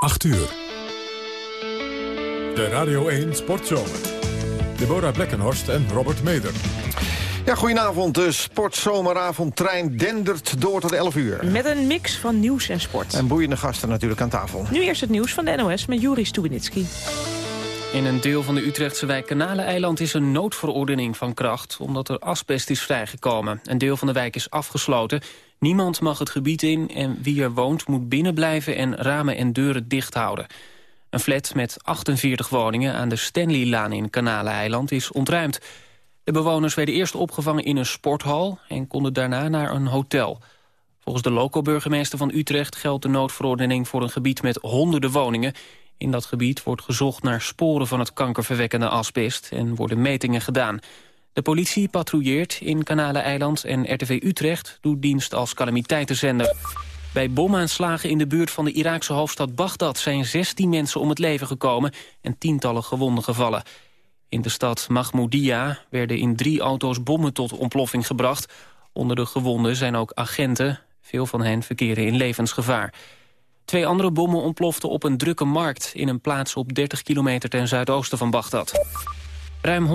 8 uur. De Radio 1 Sportzomer. Deborah Blekkenhorst en Robert Meder. Ja, goedenavond. De sportzomeravondtrein dendert door tot 11 uur. Met een mix van nieuws en sport. En boeiende gasten natuurlijk aan tafel. Nu eerst het nieuws van de NOS met Juri Stubenitski. In een deel van de Utrechtse wijk Kanaleneiland is een noodverordening van kracht... omdat er asbest is vrijgekomen. Een deel van de wijk is afgesloten. Niemand mag het gebied in en wie er woont moet binnenblijven... en ramen en deuren dicht houden. Een flat met 48 woningen aan de Stanleylaan in Kanaleneiland is ontruimd. De bewoners werden eerst opgevangen in een sporthal... en konden daarna naar een hotel. Volgens de loco-burgemeester van Utrecht geldt de noodverordening... voor een gebied met honderden woningen... In dat gebied wordt gezocht naar sporen van het kankerverwekkende asbest en worden metingen gedaan. De politie patrouilleert in Kanaleneiland en RTV Utrecht doet dienst als calamiteitenzender. Bij bomaanslagen in de buurt van de Iraakse hoofdstad Bagdad zijn 16 mensen om het leven gekomen en tientallen gewonden gevallen. In de stad Mahmoudia werden in drie auto's bommen tot ontploffing gebracht. Onder de gewonden zijn ook agenten. Veel van hen verkeren in levensgevaar. Twee andere bommen ontploften op een drukke markt... in een plaats op 30 kilometer ten zuidoosten van Bagdad. Ruim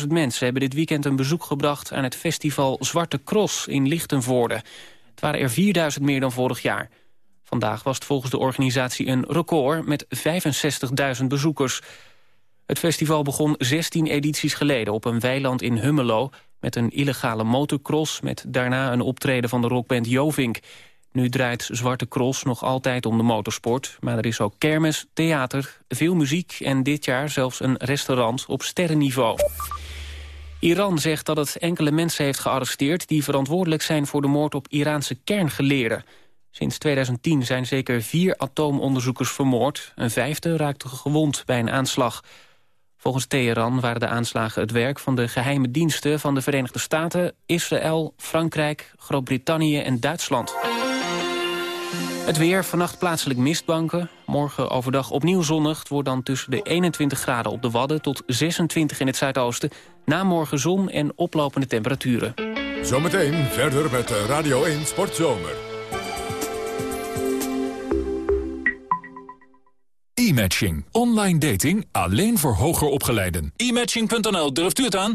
156.000 mensen hebben dit weekend een bezoek gebracht... aan het festival Zwarte Cross in Lichtenvoorde. Het waren er 4.000 meer dan vorig jaar. Vandaag was het volgens de organisatie een record met 65.000 bezoekers. Het festival begon 16 edities geleden op een weiland in Hummelo... met een illegale motocross met daarna een optreden van de rockband Jovink... Nu draait Zwarte Cross nog altijd om de motorsport. Maar er is ook kermis, theater, veel muziek en dit jaar zelfs een restaurant op sterrenniveau. Iran zegt dat het enkele mensen heeft gearresteerd... die verantwoordelijk zijn voor de moord op Iraanse kerngeleerden. Sinds 2010 zijn zeker vier atoomonderzoekers vermoord. Een vijfde raakte gewond bij een aanslag. Volgens Teheran waren de aanslagen het werk van de geheime diensten... van de Verenigde Staten, Israël, Frankrijk, Groot-Brittannië en Duitsland. Het weer, vannacht plaatselijk mistbanken. Morgen overdag opnieuw zonnig. Het wordt dan tussen de 21 graden op de Wadden... tot 26 in het zuidoosten. Na morgen zon en oplopende temperaturen. Zometeen verder met Radio 1 Sportzomer. E-matching. Online dating alleen voor hoger opgeleiden. E-matching.nl, durft u het aan?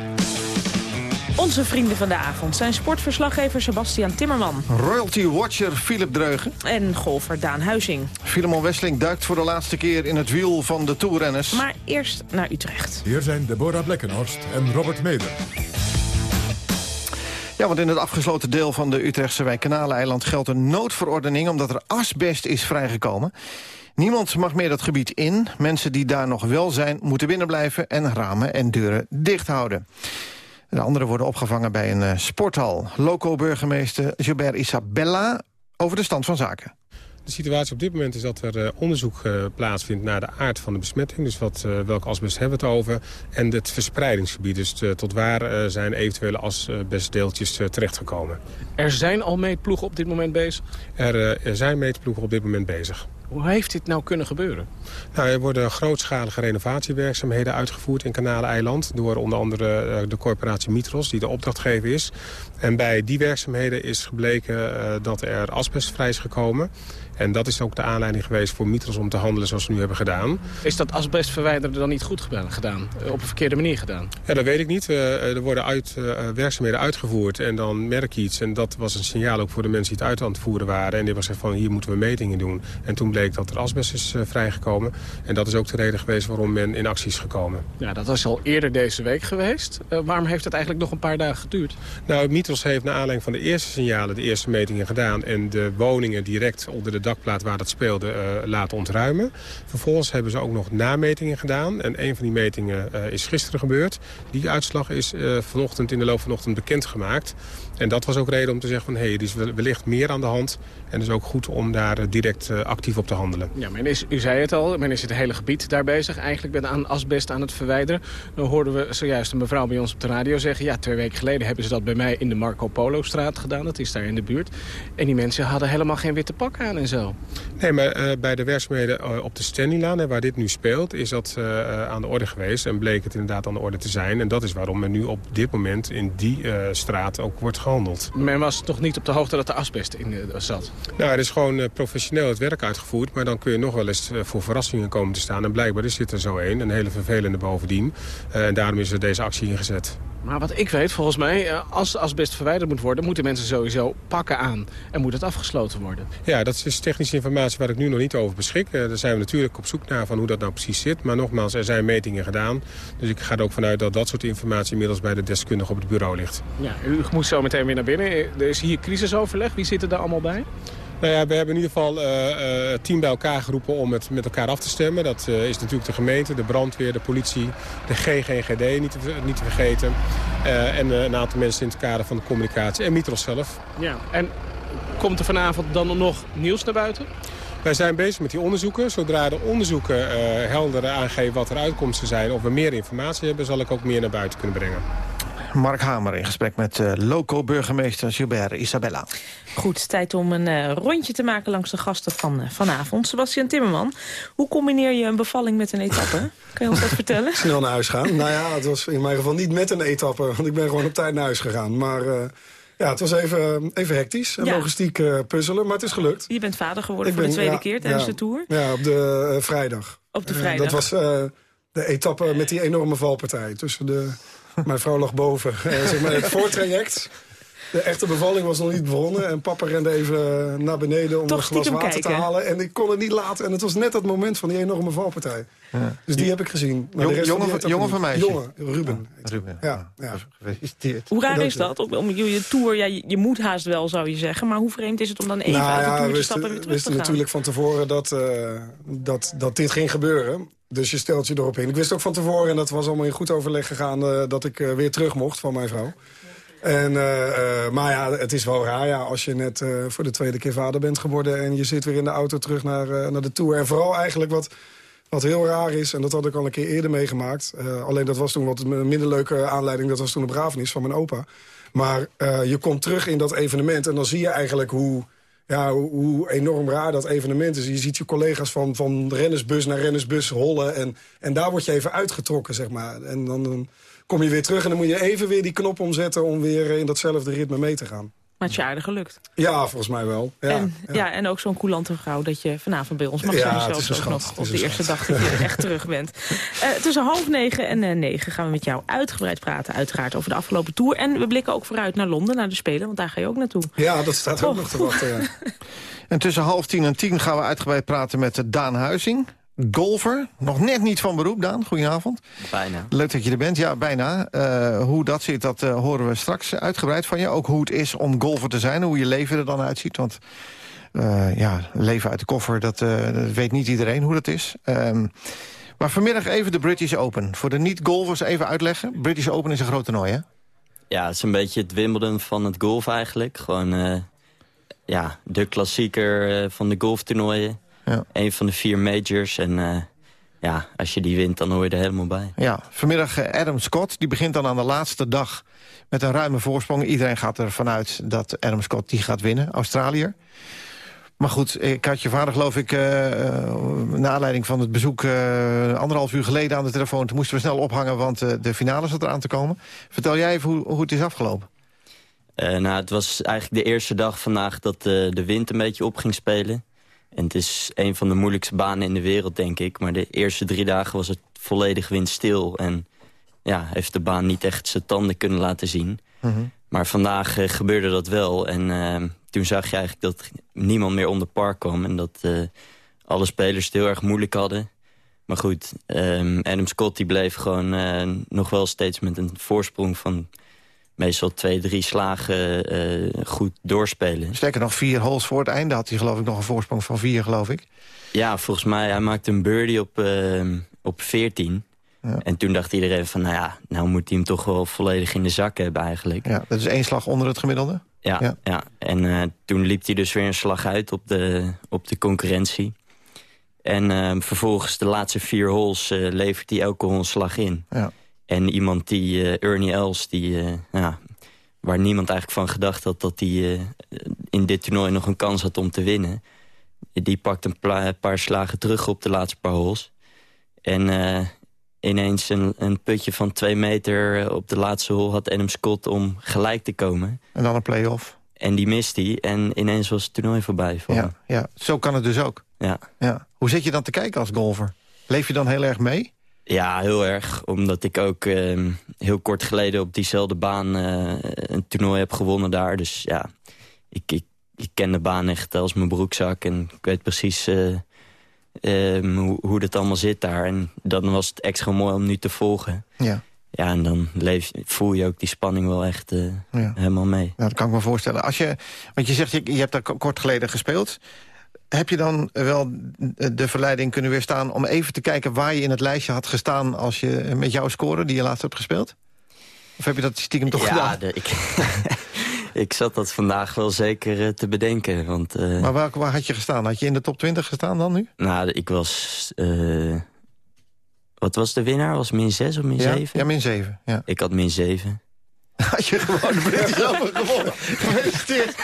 Onze vrienden van de avond zijn sportverslaggever Sebastian Timmerman. Royalty Watcher Philip Dreugen. En golfer Daan Huizing. Filemon Wesseling duikt voor de laatste keer in het wiel van de toerrenners. Maar eerst naar Utrecht. Hier zijn Deborah Blekkenhorst en Robert Meder. Ja, want in het afgesloten deel van de Utrechtse wijk Kanaleiland geldt een noodverordening omdat er asbest is vrijgekomen. Niemand mag meer dat gebied in. Mensen die daar nog wel zijn, moeten binnenblijven en ramen en deuren dicht houden. De anderen worden opgevangen bij een uh, sporthal. Loco-burgemeester Gilbert Isabella over de stand van zaken. De situatie op dit moment is dat er uh, onderzoek uh, plaatsvindt naar de aard van de besmetting. Dus wat, welke asbest hebben we het over. En het verspreidingsgebied. Dus tot waar zijn eventuele asbestdeeltjes terechtgekomen. Er zijn al meetploegen op dit moment bezig? Er, er zijn meetploegen op dit moment bezig. Hoe heeft dit nou kunnen gebeuren? Nou, er worden grootschalige renovatiewerkzaamheden uitgevoerd in Kanaleiland... door onder andere eh, de corporatie Mitros, die de opdrachtgever is. En bij die werkzaamheden is gebleken uh, dat er asbest vrij is gekomen. En dat is ook de aanleiding geweest voor Mitros om te handelen zoals we nu hebben gedaan. Is dat asbestverwijderen dan niet goed gedaan? Op een verkeerde manier gedaan? Ja, dat weet ik niet. Uh, er worden uit, werkzaamheden uitgevoerd en dan merk je iets. En dat was een signaal ook voor de mensen die het uit aan het voeren waren. En die hebben gezegd van hier moeten we metingen doen. En toen bleek bleek dat er asbest is vrijgekomen. En dat is ook de reden geweest waarom men in actie is gekomen. Ja, dat was al eerder deze week geweest. waarom heeft het eigenlijk nog een paar dagen geduurd? Nou, Mitros heeft naar aanleiding van de eerste signalen de eerste metingen gedaan... en de woningen direct onder de dakplaat waar dat speelde laten ontruimen. Vervolgens hebben ze ook nog nametingen gedaan. En een van die metingen is gisteren gebeurd. Die uitslag is vanochtend in de loop van de ochtend bekendgemaakt. En dat was ook reden om te zeggen van... hé, hey, er is wellicht meer aan de hand. En het is ook goed om daar eh, direct uh, actief op te handelen. Ja, men is, u zei het al, men is het hele gebied daar bezig. Eigenlijk met aan asbest aan het verwijderen. Dan hoorden we zojuist een mevrouw bij ons op de radio zeggen... ja, twee weken geleden hebben ze dat bij mij in de Marco Polo-straat gedaan. Dat is daar in de buurt. En die mensen hadden helemaal geen witte pak aan en zo. Nee, maar uh, bij de werkzaamheden op de Stanleylaan, waar dit nu speelt... is dat aan de orde geweest en bleek het inderdaad aan de orde te zijn. En dat is waarom men nu op dit moment in die straat ook wordt gehandeld. Men was toch niet op de hoogte dat er asbest in zat? Nou, er is gewoon uh, professioneel het werk uitgevoerd. Maar dan kun je nog wel eens uh, voor verrassingen komen te staan. En blijkbaar is dit er zo een. Een hele vervelende bovendien. En daarom is er deze actie ingezet. Maar wat ik weet, volgens mij, als asbest verwijderd moet worden... moeten mensen sowieso pakken aan en moet het afgesloten worden. Ja, dat is technische informatie waar ik nu nog niet over beschik. daar zijn we natuurlijk op zoek naar van hoe dat nou precies zit. Maar nogmaals, er zijn metingen gedaan. Dus ik ga er ook vanuit dat dat soort informatie inmiddels bij de deskundige op het bureau ligt. Ja, u moet zo meteen weer naar binnen. Er is hier crisisoverleg. Wie zit er daar allemaal bij? Nou ja, we hebben in ieder geval uh, tien bij elkaar geroepen om het met elkaar af te stemmen. Dat uh, is natuurlijk de gemeente, de brandweer, de politie, de GGGD niet te, niet te vergeten. En een aantal mensen in het kader van de communicatie en Mitros zelf. Ja, en komt er vanavond dan nog nieuws naar buiten? Wij zijn bezig met die onderzoeken. Zodra de onderzoeken uh, helder aangeven wat er uitkomsten zijn... of we meer informatie hebben, zal ik ook meer naar buiten kunnen brengen. Mark Hamer in gesprek met uh, loco-burgemeester Gilbert Isabella. Goed, tijd om een uh, rondje te maken langs de gasten van uh, vanavond. Sebastian Timmerman, hoe combineer je een bevalling met een etappe? Kan je ons dat vertellen? Snel naar huis gaan. nou ja, het was in mijn geval niet met een etappe, want ik ben gewoon op tijd naar huis gegaan. Maar... Ja, het was even, even hectisch en logistiek uh, puzzelen, maar het is gelukt. Je bent vader geworden voor de tweede keer tijdens de Tour? Ja, op de uh, vrijdag. Op de vrijdag. dat was de etappe met die enorme valpartij tussen de mijn vrouw lag boven. Uh, zeg maar het voortraject. De echte bevalling was nog niet begonnen. En papa rende even naar beneden om een glas water te halen. En ik kon het niet laten. En het was net dat moment van die enorme valpartij. Ja. Dus die heb ik gezien. Jong, jongen, van, jongen van mij. Jongen, Ruben. Ja, Ruben. Ja, ja. Gefeliciteerd. Hoe raar is dat? Om je, je tour, ja, je, je, moet haast wel, zou je zeggen. Maar hoe vreemd is het om dan even nou, uit de tour te stappen en weer terug te gaan? We wisten natuurlijk van tevoren dat, uh, dat, dat dit ging gebeuren. Dus je stelt je erop in. Ik wist ook van tevoren, en dat was allemaal in goed overleg gegaan... Uh, dat ik uh, weer terug mocht van mijn vrouw. En, uh, maar ja, het is wel raar ja, als je net voor de tweede keer vader bent geworden... en je zit weer in de auto terug naar, naar de Tour. En vooral eigenlijk wat, wat heel raar is, en dat had ik al een keer eerder meegemaakt... alleen dat was toen wat een minder leuke aanleiding. Dat was toen een begrafenis van mijn opa. Maar je komt terug in dat evenement en dan zie je eigenlijk hoe ja, hoe, enorm raar dat evenement is. Je ziet je collega's van, van rennersbus naar rennersbus hollen. En, en daar word je even uitgetrokken, zeg maar. En dan, dan kom je weer terug en dan moet je even weer die knop omzetten... om weer in datzelfde ritme mee te gaan. Maar het is aardig gelukt. Ja, volgens mij wel. Ja, en, ja. en ook zo'n coulante vrouw dat je vanavond bij ons mag zijn. Ja, zelfs ook nog op de eerste dag dat je echt terug bent. Uh, tussen half negen en uh, negen gaan we met jou uitgebreid praten. Uiteraard over de afgelopen tour. En we blikken ook vooruit naar Londen, naar de Spelen. Want daar ga je ook naartoe. Ja, dat staat ook nog te wachten. Ja. en tussen half tien en tien gaan we uitgebreid praten met Daan Huizing golfer. Nog net niet van beroep, Daan. Goedenavond. Bijna. Leuk dat je er bent. Ja, bijna. Uh, hoe dat zit, dat uh, horen we straks uitgebreid van je. Ook hoe het is om golfer te zijn, hoe je leven er dan uitziet. Want uh, ja, leven uit de koffer, dat, dat, weet niet iedereen hoe dat is. Um, maar vanmiddag even de British Open. Voor de niet-golfers even uitleggen. British Open is een groot toernooi, hè? Ja, het is een beetje het Wimbledon van het golf eigenlijk. Gewoon ja, de klassieker van de golftoernooien. Ja. Een van de vier majors. En uh, ja, als je die wint, dan hoor je er helemaal bij. Ja, vanmiddag uh, Adam Scott. Die begint dan aan de laatste dag met een ruime voorsprong. Iedereen gaat ervan uit dat Adam Scott die gaat winnen. Australiër. Maar goed, ik had je vader geloof ik, uh, naar aanleiding van het bezoek uh, anderhalf uur geleden aan de telefoon. Toen moesten we snel ophangen, want uh, de finale zat eraan te komen. Vertel jij even hoe, hoe het is afgelopen. nou, het was eigenlijk de eerste dag vandaag dat de wind een beetje op ging spelen. En het is een van de moeilijkste banen in de wereld, denk ik. Maar de eerste drie dagen was het volledig windstil. En ja, heeft de baan niet echt zijn tanden kunnen laten zien. Mhm. Maar vandaag uh, gebeurde dat wel. En uh, toen zag je eigenlijk dat niemand meer om de park kwam. En dat uh, alle spelers het heel erg moeilijk hadden. Maar goed, um, Adam Scott die bleef gewoon uh, nog wel steeds met een voorsprong van meestal twee, drie slagen uh, goed doorspelen. Sterker nog, vier holes voor het einde had hij geloof ik nog een voorsprong van vier, geloof ik. Ja, volgens mij, hij maakte een birdie op, uh, op 14. Ja. En toen dacht iedereen van, nou ja, nou moet hij hem toch wel volledig in de zak hebben eigenlijk. Ja, dat is één slag onder het gemiddelde? Ja, ja. ja. en uh, toen liep hij dus weer een slag uit op de, op de concurrentie. En vervolgens de laatste vier holes levert hij elke hole een slag in. Ja. En iemand die, Ernie Els, die, ja, waar niemand eigenlijk van gedacht had... dat hij in dit toernooi nog een kans had om te winnen... die pakt een paar slagen terug op de laatste paar holes. En ineens een, een putje van twee meter op de laatste hole had Adam Scott om gelijk te komen. En dan een play-off. En die mist hij. En ineens was het toernooi voorbij. Voor ja, ja, zo kan het dus ook. Ja. Ja. Hoe zit je dan te kijken als golfer? Leef je dan heel erg mee? Ja, heel erg. Omdat ik ook uh, heel kort geleden op diezelfde baan uh, een toernooi heb gewonnen daar. Dus ja, ik, ik, ik ken de baan echt als mijn broekzak. En ik weet precies uh, um, hoe, hoe dat allemaal zit daar. En dan was het extra mooi om nu te volgen. Ja. Ja, en dan leef, voel je ook die spanning wel echt ja. helemaal mee. Ja, dat kan ik me voorstellen. Als je, want je zegt, je, je hebt daar kort geleden gespeeld. Heb je dan wel de verleiding kunnen weerstaan... om even te kijken waar je in het lijstje had gestaan... als je met jouw score die je laatst hebt gespeeld? Of heb je dat stiekem toch ja, gedaan? De, ik, ik zat dat vandaag wel zeker uh, te bedenken. Want, uh, maar waar, waar, had je gestaan? Had je in de top 20 gestaan dan nu? Nou, ik was... Uh, wat was de winnaar? Was min 6 of min ja? 7? Ja, min 7. Ja. Ik had min 7. Had je gewoon de British gewonnen. Gefeliciteerd.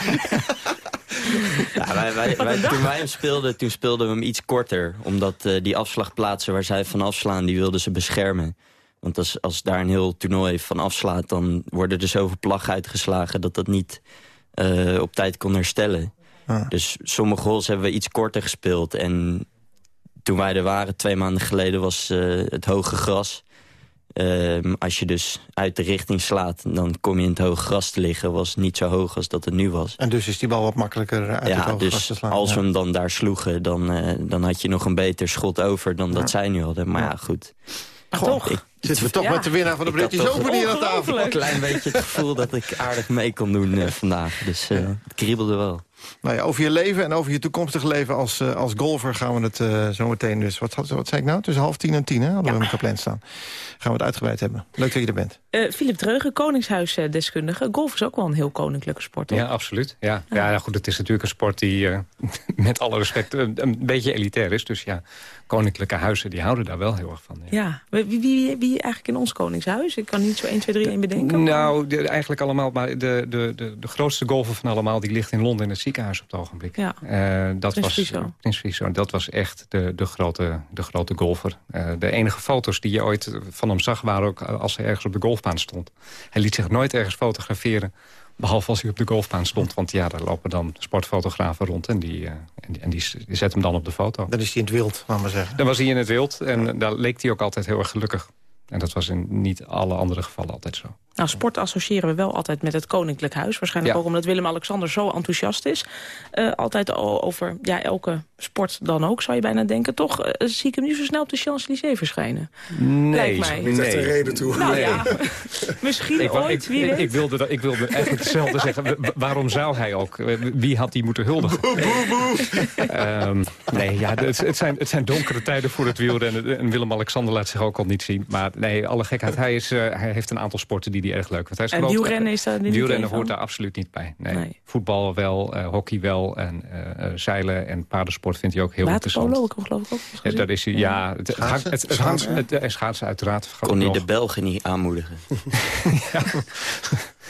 Ja, wij, wij, wij, toen wij hem speelden, toen speelden we hem iets korter. Omdat uh, die afslagplaatsen waar zij van afslaan, die wilden ze beschermen. Want als, als daar een heel toernooi van afslaat... dan worden er zoveel plag uitgeslagen dat dat niet uh, op tijd kon herstellen. Ah. Dus sommige holes hebben we iets korter gespeeld. En toen wij er waren, twee maanden geleden, was uh, het hoge gras. Uh, als je dus uit de richting slaat, dan kom je in het hoge gras te liggen. Was niet zo hoog als dat het nu was. En dus is die bal wat makkelijker uit ja, het hoge dus gras te slaan. als we hem dan daar sloegen, dan, uh, dan had je nog een beter schot over dan ja. dat zij nu hadden. Maar ja, goed. Goh, toch? Ik, Zitten we toch ja. met de winnaar van de British Open hier aan tafel? Een klein beetje het gevoel dat ik aardig mee kon doen uh, vandaag. Dus uh, het kriebelde wel. Nou ja, over je leven en over je toekomstige leven als, uh, als golfer gaan we het uh, zo meteen dus... Wat, wat zei ik nou? Tussen half tien en tien, hè? Hadden ja. we hem gepland staan. Gaan we het uitgebreid hebben. Leuk dat je er bent. Uh, Philip Dreugen, koningshuisdeskundige. Golf is ook wel een heel koninklijke sport, toch? Ja, absoluut. Ja, ja. ja goed, het is natuurlijk een sport die met alle respect een beetje elitair is. Dus ja, koninklijke huizen die houden daar wel heel erg van. Ja, ja. Wie, wie, wie eigenlijk in ons koningshuis? Ik kan niet zo 1, 2, 3, 1 bedenken. Nou, de, eigenlijk allemaal, maar de, de, de, de grootste golfer van allemaal... die ligt in Londen in het ziekenhuis op het ogenblik. Ja. Uh, dat Prins was, Friso. Prins Friso. Dat was echt de, de, grote, de grote golfer. Uh, de enige foto's die je ooit van hem zag... waren ook als hij ergens op de golfbaan stond. Hij liet zich nooit ergens fotograferen... Behalve als hij op de golfbaan stond. Want ja, daar lopen dan sportfotografen rond. En die, uh, en die, en die, die zet hem dan op de foto. Dan is hij in het wild, laten we zeggen. Dan was hij in het wild. En ja. daar leek hij ook altijd heel erg gelukkig. En dat was in niet alle andere gevallen altijd zo. Nou, sport associëren we wel altijd met het Koninklijk Huis. Waarschijnlijk ja. ook omdat Willem-Alexander zo enthousiast is. Uh, altijd over ja, elke sport dan ook, zou je bijna denken. Toch uh, zie ik hem niet zo snel op de Champs-Élysées verschijnen. Nee. Lijkt mij. Niet echt een reden toe. Nou nee. ja, misschien ik, ooit, ik, wie ik, weet. ik, wilde, ik wilde eigenlijk hetzelfde zeggen. Waarom zou hij ook? Wie had die moeten huldigen? Boe, boe, boe. um, nee, ja, het, het, zijn, het zijn donkere tijden voor het wielrennen. En Willem-Alexander laat zich ook al niet zien. Maar nee, alle gekheid. Hij, is, uh, hij heeft een aantal sporten die hij erg leuk vindt. Hij is en wielrennen is daar niet Wielrennen hoort daar absoluut niet bij. Nee. nee. Voetbal wel, uh, hockey wel. En uh, zeilen en paardensport vindt hij ook heel interessant. Waterpolo geloof ik ook. Ja, dat is, ja, het, schaatsen, hangt, het, het schaatsen uiteraard. Kon hij de Belgen niet aanmoedigen? ja.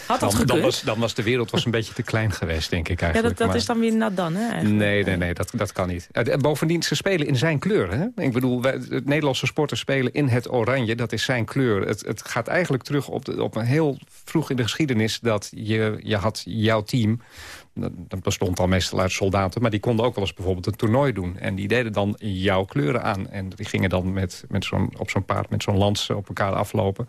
Had dat dan, dan, was, dan was de wereld was een beetje te klein geweest, denk ik eigenlijk. Ja, dat, dat maar... is dan weer nat dan, hè? Eigenlijk. Nee, nee, nee, dat, dat kan niet. Uh, bovendien, ze spelen in zijn kleur, hè? Ik bedoel, wij, het Nederlandse sporters spelen in het oranje. Dat is zijn kleur. Het, het gaat eigenlijk terug op, de, op een heel vroeg in de geschiedenis... dat je, je had jouw team... Dat bestond al meestal uit soldaten. Maar die konden ook wel eens bijvoorbeeld een toernooi doen. En die deden dan jouw kleuren aan. En die gingen dan met, met zo'n op zo'n paard met zo'n lans op elkaar aflopen.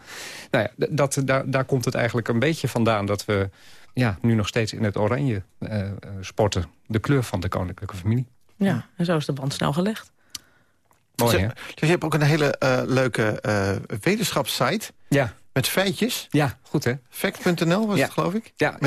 Nou ja, dat, daar, daar komt het eigenlijk een beetje vandaan... dat we ja, nu nog steeds in het oranje uh, sporten. De kleur van de koninklijke familie. Ja, en zo is de band snel gelegd. Mooi, hè? Dus je hebt ook een hele uh, leuke uh, wetenschapssite. Ja. Met feitjes? Ja, goed hè. Fact.nl was het geloof ik? Ja,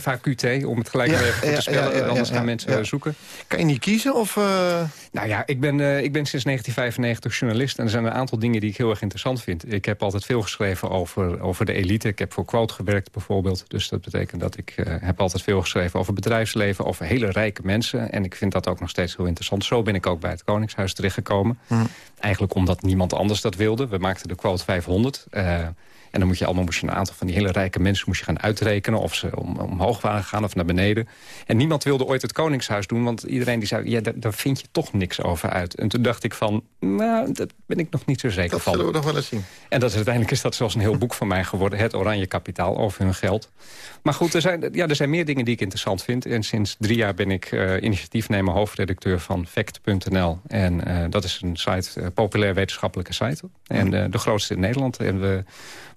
FHQT, om het gelijk ja, even te spellen. anders gaan mensen zoeken. Kan je niet kiezen? Of, uh... Nou ja, ik ben, uh, ik ben sinds 1995 journalist. En er zijn een aantal dingen die ik heel erg interessant vind. Ik heb altijd veel geschreven over, over de elite. Ik heb voor Quote gewerkt bijvoorbeeld. Dus dat betekent dat ik uh, heb altijd veel geschreven over bedrijfsleven. Over hele rijke mensen. En ik vind dat ook nog steeds heel interessant. Zo ben ik ook bij het Koningshuis terechtgekomen. Hm. Eigenlijk omdat niemand anders dat wilde. We maakten de Quote 500. En dan moet je allemaal moest je een aantal van die hele rijke mensen moest je gaan uitrekenen... of ze om, omhoog waren gegaan of naar beneden. En niemand wilde ooit het Koningshuis doen, want iedereen die zei... ja, daar, daar vind je toch niks over uit. En toen dacht ik van, nou, dat ben ik nog niet zo zeker dat van. Dat zullen we nog wel eens zien. En dat, uiteindelijk is dat zelfs een heel boek van mij geworden... Het Oranje Kapitaal, over hun geld. Maar goed, er zijn, ja, er zijn meer dingen die ik interessant vind. En sinds drie jaar ben ik uh, initiatiefnemer hoofdredacteur van Fact.nl. En uh, dat is een site, uh, populair wetenschappelijke site. En de grootste in Nederland. En we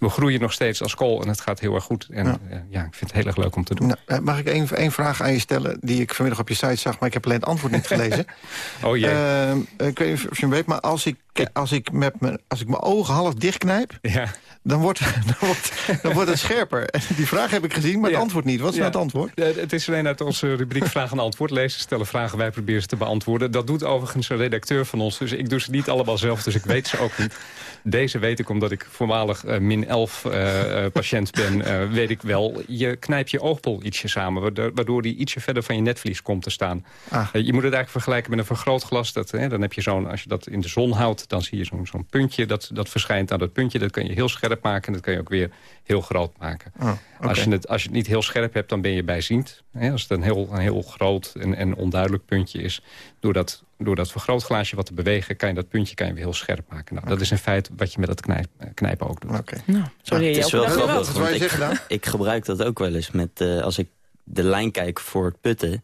we groeien nog steeds als kool en het gaat heel erg goed. En ja, ja ik vind het heel erg leuk om te doen. Nou, eh, mag ik één, één vraag aan je stellen die ik vanmiddag op je site zag... maar ik heb alleen het antwoord niet gelezen. oh jee. Uh, ik weet niet of je weet, maar als ik, als ik, met mijn, als ik mijn ogen half dichtknijp... Ja. Dan, wordt, dan, wordt, dan wordt het scherper. Die vraag heb ik gezien, maar het antwoord niet. Wat is nou het antwoord? het is alleen uit onze rubriek Vraag en Antwoord. Lezen stellen vragen, wij proberen ze te beantwoorden. Dat doet overigens een redacteur van ons. Dus ik doe ze niet allemaal zelf, dus ik weet ze ook niet. Deze weet ik omdat ik voormalig uh, min 11 uh, uh, patiënt ben. weet ik wel, je knijpt je oogbol ietsje samen. Waardoor die ietsje verder van je netvlies komt te staan. Ah. je moet het eigenlijk vergelijken met een vergrootglas. Dat, dan heb je zo'n, als je dat in de zon houdt, dan zie je zo'n zo'n puntje. Dat, dat verschijnt aan dat puntje. Dat kun je heel scherp maken. En dat kun je ook weer heel groot maken. Oh, okay. als, je het, als je het niet heel scherp hebt, dan ben je bijziend. Hè? Als het een heel, een heel groot en, en onduidelijk puntje is. Door dat, door dat vergrootglaasje wat te bewegen, kan je dat puntje kan je weer heel scherp maken. Nou, okay. Dat is in feite wat je met dat knijp, knijpen ook doet. Okay. Nou, sorry, ja, het is wel grappig, want ik, ik, gebruik dat ook wel eens. Met, uh, als ik de lijn kijk voor het putten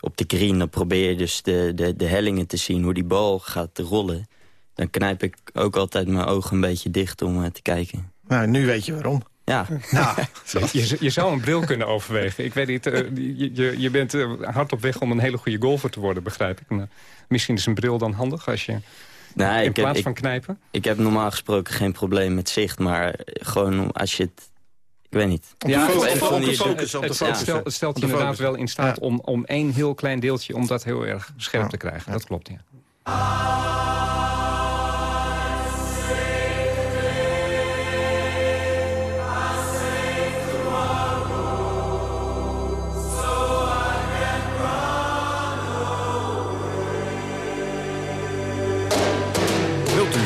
op de green... dan probeer je dus de, de, de hellingen te zien, hoe die bal gaat rollen. Dan knijp ik ook altijd mijn ogen een beetje dicht om uh, te kijken. Nou, nu weet je waarom. Ja. Nou, je, je zou een bril kunnen overwegen. Ik weet niet, uh, je, je bent hard op weg om een hele goede golfer te worden, begrijp ik. Maar misschien is een bril dan handig als je... Nou, in ik plaats heb, van knijpen? Ik, ik heb normaal gesproken geen probleem met zicht, maar gewoon als je het... Ik weet niet. Ja, focus, het, stelt, je inderdaad wel in staat ja. om, om één heel klein deeltje... om dat heel erg scherp ja. te krijgen. Dat klopt, ja.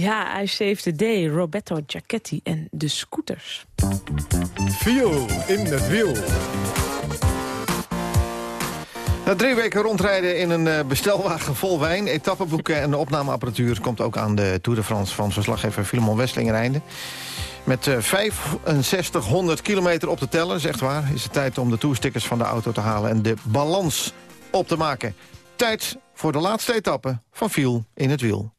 Ja, I Saved the Day, Roberto Giacchetti en de scooters. Viel in het wiel. Na drie weken rondrijden in een eh, bestelwagen vol wijn... etappenboeken en opnameapparatuur... komt ook aan de Tour de France van verslaggever Filemon Westlinger einde. Met eh, 6500 kilometer op de teller, is echt waar... is het tijd om de toerstickers van de auto te halen... en de balans op te maken. Tijd voor de laatste etappe van Viel in het wiel.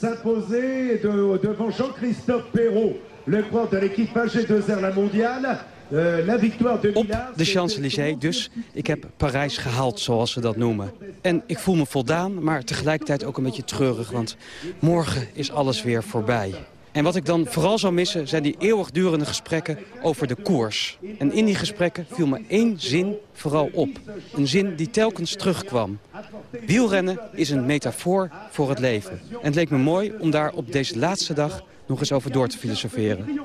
S'imposer de- devant Jean-Christophe Perrault, le coureur de l'équipe AG2R La Mondiale. Euh, la victoire de Milan. De Champs-Élysées dus. Ik heb Parijs gehaald, zoals ze dat noemen. En ik voel me voldaan, maar tegelijkertijd ook een beetje treurig... want morgen is alles weer voorbij. En wat ik dan vooral zou missen zijn die eeuwigdurende gesprekken over de koers. En in die gesprekken viel me één zin vooral op. Een zin die telkens terugkwam. Wielrennen is een metafoor voor het leven. En het leek me mooi om daar op deze laatste dag nog eens over door te filosoferen.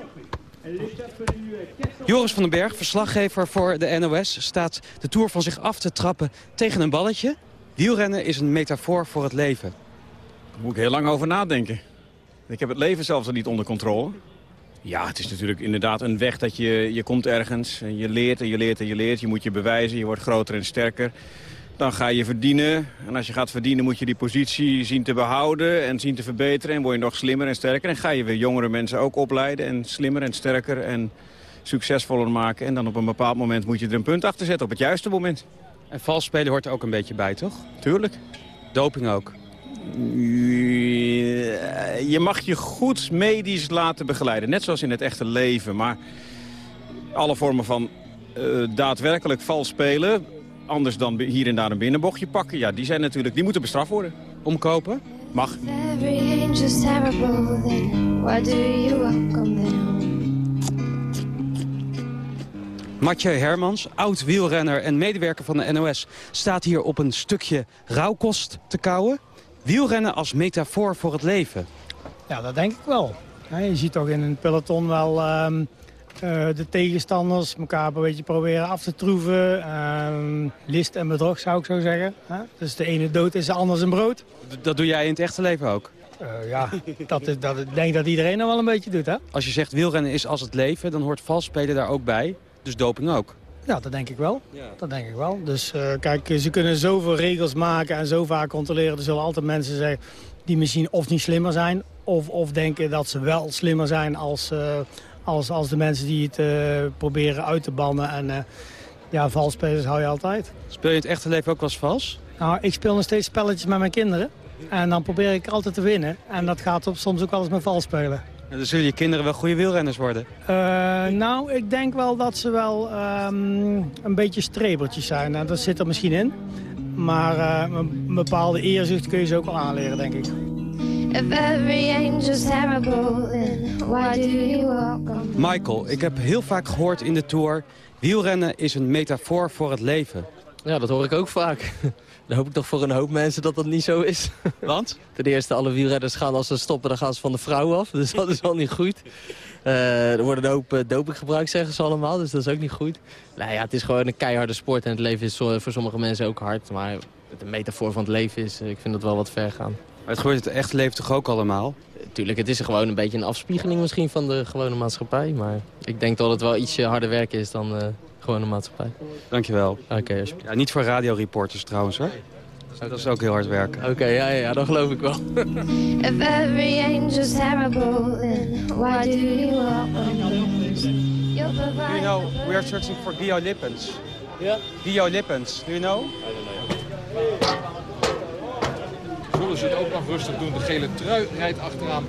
Joris van den Berg, verslaggever voor de NOS, staat de Tour van zich af te trappen tegen een balletje. Wielrennen is een metafoor voor het leven. Daar moet ik heel lang over nadenken. Ik heb het leven zelfs al niet onder controle. Ja, het is natuurlijk inderdaad een weg dat je, je komt ergens. en Je leert en je leert en je leert. Je moet je bewijzen, je wordt groter en sterker. Dan ga je verdienen. En als je gaat verdienen moet je die positie zien te behouden en zien te verbeteren. En word je nog slimmer en sterker. En ga je weer jongere mensen ook opleiden en slimmer en sterker en succesvoller maken. En dan op een bepaald moment moet je er een punt achter zetten op het juiste moment. En vals spelen hoort er ook een beetje bij, toch? Tuurlijk. Doping ook. Je mag je goed medisch laten begeleiden. Net zoals in het echte leven. Maar alle vormen van eh, daadwerkelijk vals spelen... anders dan hier en daar een binnenbochtje pakken... ja, die, zijn natuurlijk, die moeten bestraft worden. Omkopen? Mag. Mathieu Hermans, oud wielrenner en medewerker van de NOS... staat hier op een stukje rauwkost te kauwen. Wielrennen als metafoor voor het leven. Ja, dat denk ik wel. Je ziet toch in een peloton wel ehm, eh, de tegenstanders elkaar een beetje proberen af te troeven. Ehm, list en bedrog zou ik zo zeggen. Dus de ene dood is de ander zijn brood. Dat doe jij in het echte leven ook? Eh, ja, dat, is- dat, ik denk dat iedereen dat wel een beetje doet, hè? Als je zegt wielrennen is als het leven, dan hoort vals spelen daar ook bij. Dus doping ook. Ja, dat denk ik wel. Dat denk ik wel. Dus eh, kijk, ze kunnen zoveel regels maken en zo vaak controleren. Er zullen altijd mensen zijn die misschien of niet slimmer zijn... of, of denken dat ze wel slimmer zijn als, eh, als, als de mensen die het eh, proberen uit te bannen. En eh, ja, valspelers hou je altijd. Speel je het echte leven ook wel eens vals? Nou, ik speel nog steeds spelletjes met mijn kinderen. En dan probeer ik altijd te winnen. En dat gaat op, soms ook wel eens met vals spelen. En dan zullen je kinderen wel goede wielrenners worden. Eh, nou, ik denk wel dat ze wel ehm, een beetje strebertjes zijn. En dat zit er misschien in. Maar eh, een bepaalde eerzucht kun je ze ook wel aanleren, denk ik. If every angel's terrible, then why do you welcome Michael, ik heb heel vaak gehoord in de Tour... wielrennen is een metafoor voor het leven. Ja, dat hoor ik ook vaak. Dan hoop ik toch voor een hoop mensen dat dat niet zo is. Want? Ten eerste, alle wielrenners gaan als ze stoppen, dan gaan ze van de vrouw af. Dus dat is al niet goed. Eh, er worden een hoop eh, doping gebruikt, zeggen ze allemaal. Dus dat is ook niet goed. Nou ja, het is gewoon een keiharde sport. En het leven is voor sommige mensen ook hard. Maar een metafoor van het leven is, eh, ik vind dat wel wat ver gaan. Maar het gebeurt het echte leven toch ook allemaal? Tuurlijk, het is gewoon een beetje een afspiegeling misschien van de gewone maatschappij. Maar ik denk dat het wel ietsje harder werken is dan de gewone maatschappij. Dankjewel. Oké, alsjeblieft. Ja, niet voor radioreporters trouwens hoor. Dat is ook heel hard werken. Oké, ja, ja, ja, dat geloof ik wel. If every angel's terrible, then why do you you know, we are searching for Gio Lippens. Ja? Gio Lippens, do you know? Zullen ze het ook nog rustig doen? De gele trui rijdt achteraan.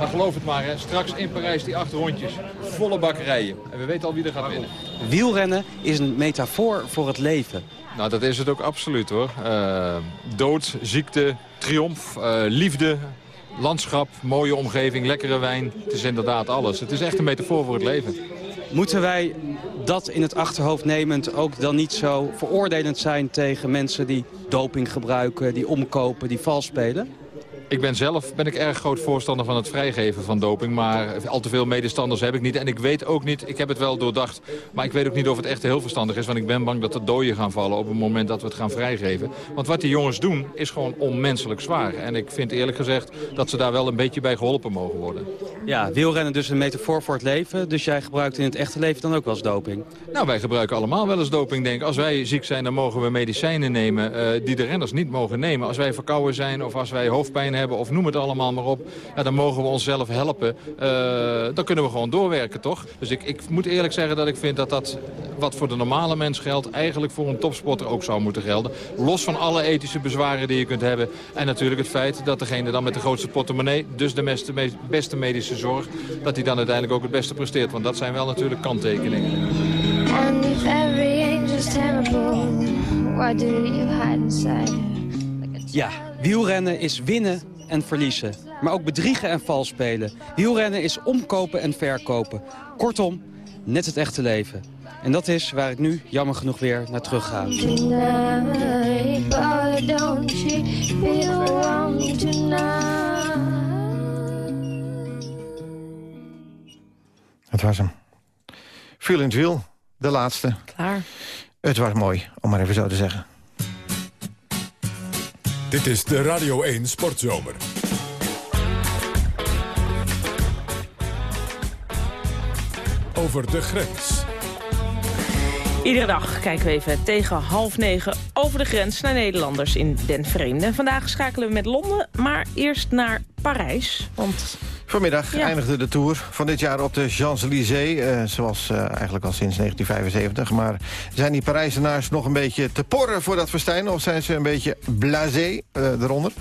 Maar geloof het maar, hè. straks in Parijs die acht rondjes. Volle bak rijden. En we weten al wie er gaat winnen. wielrennen is een metafoor voor het leven. Nou, dat is het ook absoluut hoor. Eh, dood, ziekte, triomf, eh, liefde, landschap, mooie omgeving, lekkere wijn. Het is inderdaad alles. Het is echt een metafoor voor het leven. Moeten wij dat in het achterhoofd nemend ook dan niet zo veroordelend zijn tegen mensen die doping gebruiken, die omkopen, die vals spelen? Ik ben zelf ben ik erg groot voorstander van het vrijgeven van doping. Maar al te veel medestanders heb ik niet. En ik weet ook niet, ik heb het wel doordacht... maar ik weet ook niet of het echt heel verstandig is. Want ik ben bang dat er doden gaan vallen op het moment dat we het gaan vrijgeven. Want wat die jongens doen is gewoon onmenselijk zwaar. En ik vind eerlijk gezegd dat ze daar wel een beetje bij geholpen mogen worden. Ja, wielrennen dus een metafoor voor het leven. Dus jij gebruikt in het echte leven dan ook wel eens doping? Nou, wij gebruiken allemaal wel eens doping, denk ik. Als wij ziek zijn, dan mogen we medicijnen nemen eh, die de renners niet mogen nemen. Als wij verkouden zijn of als wij hoofdpijn hebben of noem het allemaal maar op... Ja, dan mogen we onszelf helpen. Eh, dan kunnen we gewoon doorwerken, toch? Dus ik, ik moet eerlijk zeggen dat ik vind dat dat wat voor de normale mens geldt... eigenlijk voor een topsporter ook zou moeten gelden. Los van alle ethische bezwaren die je kunt hebben. En natuurlijk het feit dat degene dan met de grootste portemonnee... dus de beste, me- beste medische zorg... dat hij dan uiteindelijk ook het beste presteert. Want dat zijn wel natuurlijk kanttekeningen. And if every angel's terrible, do you hide inside? Ja, wielrennen is winnen en verliezen. Maar ook bedriegen en vals spelen. Wielrennen is omkopen en verkopen. Kortom, net het echte leven. En dat is waar ik nu jammer genoeg weer naar terug ga. Het was hem. Viel in het wiel, de laatste. Klaar. Het was mooi, om maar even zo te zeggen. Dit is de Radio 1 Sportzomer. Over de grens. Iedere dag kijken we even tegen half negen over de grens naar Nederlanders in Den Vreemde. En vandaag schakelen we met Londen, maar eerst naar Parijs. Want Vanmiddag Ja. eindigde de Tour van dit jaar op de Champs-Élysées. eh, zoals eh, eigenlijk al sinds 1975. Maar zijn die Parijzenaars nog een beetje te porren voor dat festijn? Of zijn ze een beetje blasé eh, eronder?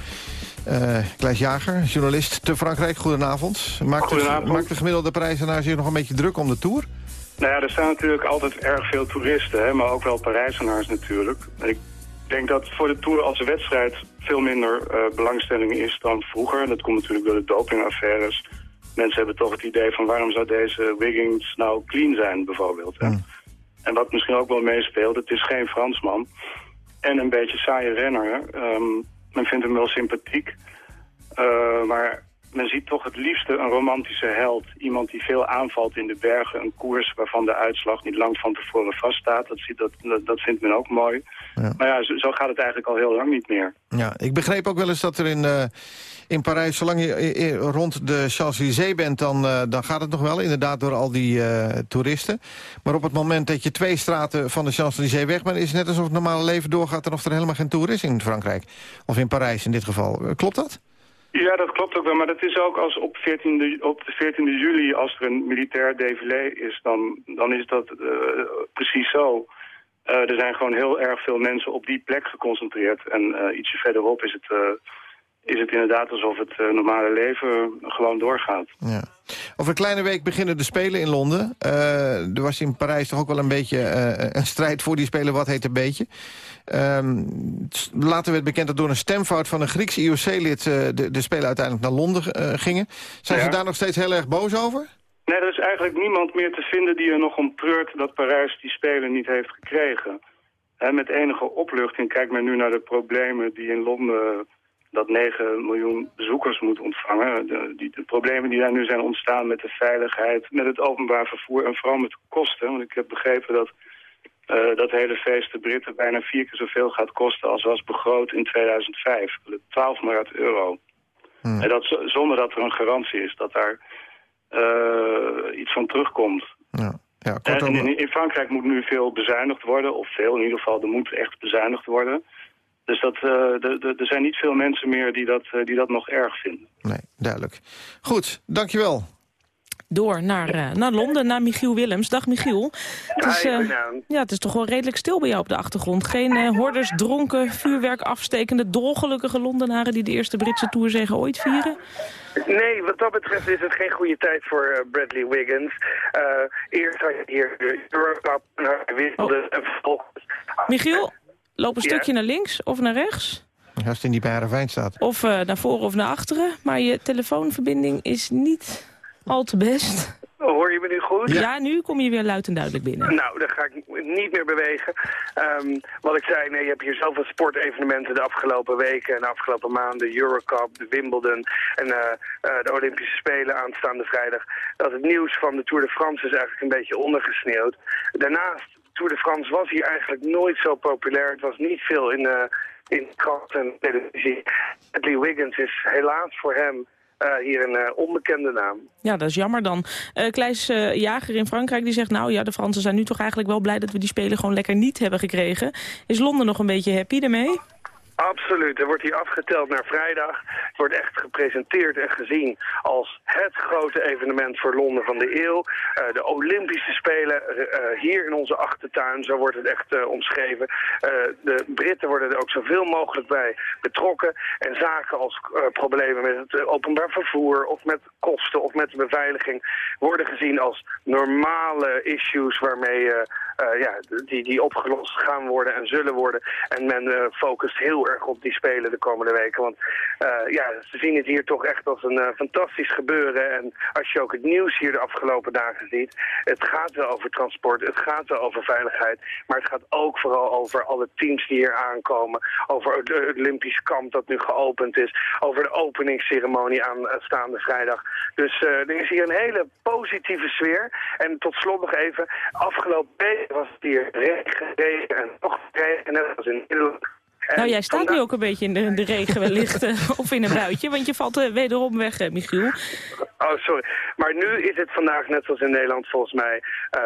Eh Klaas Jager, journalist te Frankrijk. Goedenavond. Maakt, Goedenavond. De, maakt de gemiddelde Parijzenaar zich nog een beetje druk om de Tour? Nou ja, er staan natuurlijk altijd erg veel toeristen, hè, maar ook wel Parijzenaars natuurlijk. En ik denk dat voor de Tour als wedstrijd veel minder eh, belangstelling is dan vroeger. Dat komt natuurlijk door de dopingaffaires. Mensen hebben toch het idee van waarom zou deze Wiggins nou clean zijn bijvoorbeeld. Hè? En wat misschien ook wel meespeelt, het is geen Fransman. En een beetje saaie renner. Ehm, men vindt hem wel sympathiek. Eh, maar men ziet toch het liefste een romantische held. Iemand die veel aanvalt in de bergen. Een koers waarvan de uitslag niet lang van tevoren vaststaat. Dat, ziet, dat, dat, vindt men ook mooi. Maar ja, zo, zo gaat het eigenlijk al heel lang niet meer. Ja, ik begreep ook wel eens dat er in, eh, in Parijs... zolang je rond de Champs-Élysées bent, dan, eh, dan gaat het nog wel. Inderdaad, door al die eh, toeristen. Maar op het moment dat je twee straten van de Champs-Élysées weg bent... is het net alsof het normale leven doorgaat... en of er helemaal geen toer is in Frankrijk. Of in Parijs in dit geval. Klopt dat? Ja, dat klopt ook wel. Maar dat is ook als op, 14e, op de 14e juli, als er een militair défilé is, dan, dan is dat eh, precies zo. Eh, er zijn gewoon heel erg veel mensen op die plek geconcentreerd. En eh, ietsje verderop is het, is het inderdaad alsof het eh, normale leven gewoon doorgaat. Ja. Over een kleine week beginnen de Spelen in Londen. Eh, er was in Parijs toch ook wel een beetje eh, een strijd voor die Spelen. Wat heet een beetje? Ehm, later werd bekend dat door een stemfout van een Grieks IOC-lid... de, de Spelen uiteindelijk naar Londen gingen. Zijn Ja. ze daar nog steeds heel erg boos over? Nee, er is eigenlijk niemand meer te vinden die er nog om treurt dat Parijs die Spelen niet heeft gekregen. En met enige opluchting kijkt men nu naar de problemen die in Londen dat 9 miljoen bezoekers moet ontvangen. De, die, de problemen die daar nu zijn ontstaan met de veiligheid, met het openbaar vervoer en vooral met de kosten. Want ik heb begrepen dat eh, dat hele feest de Britten bijna vier keer zoveel gaat kosten als was begroot in 2005. 12 miljard euro. En dat zonder dat er een garantie is dat daar eh, iets van terugkomt. Ja, En kortom, in, in Frankrijk moet nu veel bezuinigd worden, of veel in ieder geval, er moet echt bezuinigd worden. Dus dat, eh, de- de- er zijn niet veel mensen meer die dat, eh, die dat nog erg vinden. nee, duidelijk. Goed, dankjewel. door naar, eh, naar Londen, naar Michiel Willems. Dag Michiel. Het is, eh, ja, het is toch wel redelijk stil bij jou op de achtergrond. Geen eh, horders, dronken, vuurwerk afstekende, dolgelukkige Londenaren... die de eerste Britse Tourzege ooit vieren? Nee, wat dat betreft is het geen goede tijd voor Bradley Wiggins. Eh, eerst had je hier de Eurocup en hij wisselde en vervolgens... Michiel, loop een Ja? stukje naar links of naar rechts. Als het in die Barenvijn staat. Of eh, naar voren of naar achteren. Maar je telefoonverbinding is niet al te best. Hoor je me nu goed? Ja, nu kom je weer luid en duidelijk binnen. Nou, dan ga ik niet meer bewegen. Ehm, wat ik zei, nee, je hebt hier zoveel sportevenementen de afgelopen weken en de afgelopen maanden. Eurocup, de Wimbledon en eh, eh, de Olympische Spelen aanstaande vrijdag. Dat het nieuws van de Tour de France is eigenlijk een beetje ondergesneeuwd. Daarnaast, De France was hier eigenlijk nooit zo populair. Het was niet veel in, eh in en televisie. Lee Wiggins is helaas voor hem eh, hier een eh, onbekende naam. Ja, dat is jammer dan. Kleis Jager in Frankrijk die zegt... nou ja, de Fransen zijn nu toch eigenlijk wel blij... dat we die Spelen gewoon lekker niet hebben gekregen. Is Londen nog een beetje happy daarmee? Absoluut. Er wordt hier afgeteld naar vrijdag. Het wordt echt gepresenteerd en gezien als het grote evenement voor Londen van de eeuw. Eh, de Olympische Spelen eh, eh, hier in onze achtertuin, zo wordt het echt omschreven. De Britten worden er ook zoveel mogelijk bij betrokken. En zaken als problemen met het openbaar vervoer of met kosten of met de beveiliging worden gezien als normale issues waarmee ja, die, die opgelost gaan worden en zullen worden. En men focust heel op die spelen de komende weken. Want eh, ja, ze zien het hier toch echt als een eh, fantastisch gebeuren. En als je ook het nieuws hier de afgelopen dagen ziet, het gaat wel over transport, het gaat wel over veiligheid. Maar het gaat ook vooral over alle teams die hier aankomen. Over het Olympisch kamp dat nu geopend is. Over de openingsceremonie aanstaande vrijdag. Dus eh, er is hier een hele positieve sfeer. En tot slot nog even, afgelopen week was het hier regen, regen en nog regen, net als in Nederland. Nou, jij staat nu ook een beetje in de, de regen wellicht. eh, of in een buitje, want je valt eh, wederom weg, eh, Michiel. Oh, sorry. Maar nu is het vandaag, net zoals in Nederland, volgens mij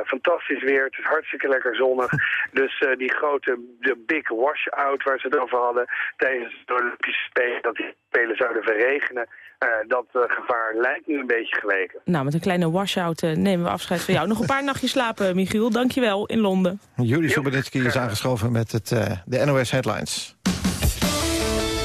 fantastisch weer. Het is hartstikke lekker zonnig. Dus die grote, de big washout waar ze het over hadden tijdens de Olympische Spelen, dat die Spelen zouden verregenen, dat eh, gevaar lijkt nu een beetje geweken. Nou, met een kleine washout eh, nemen we afscheid van jou. Nog een paar nachtjes slapen, Michiel. Dankjewel, in Londen. Juri Sobenitski is aangeschoven met het, eh, de NOS Headlines.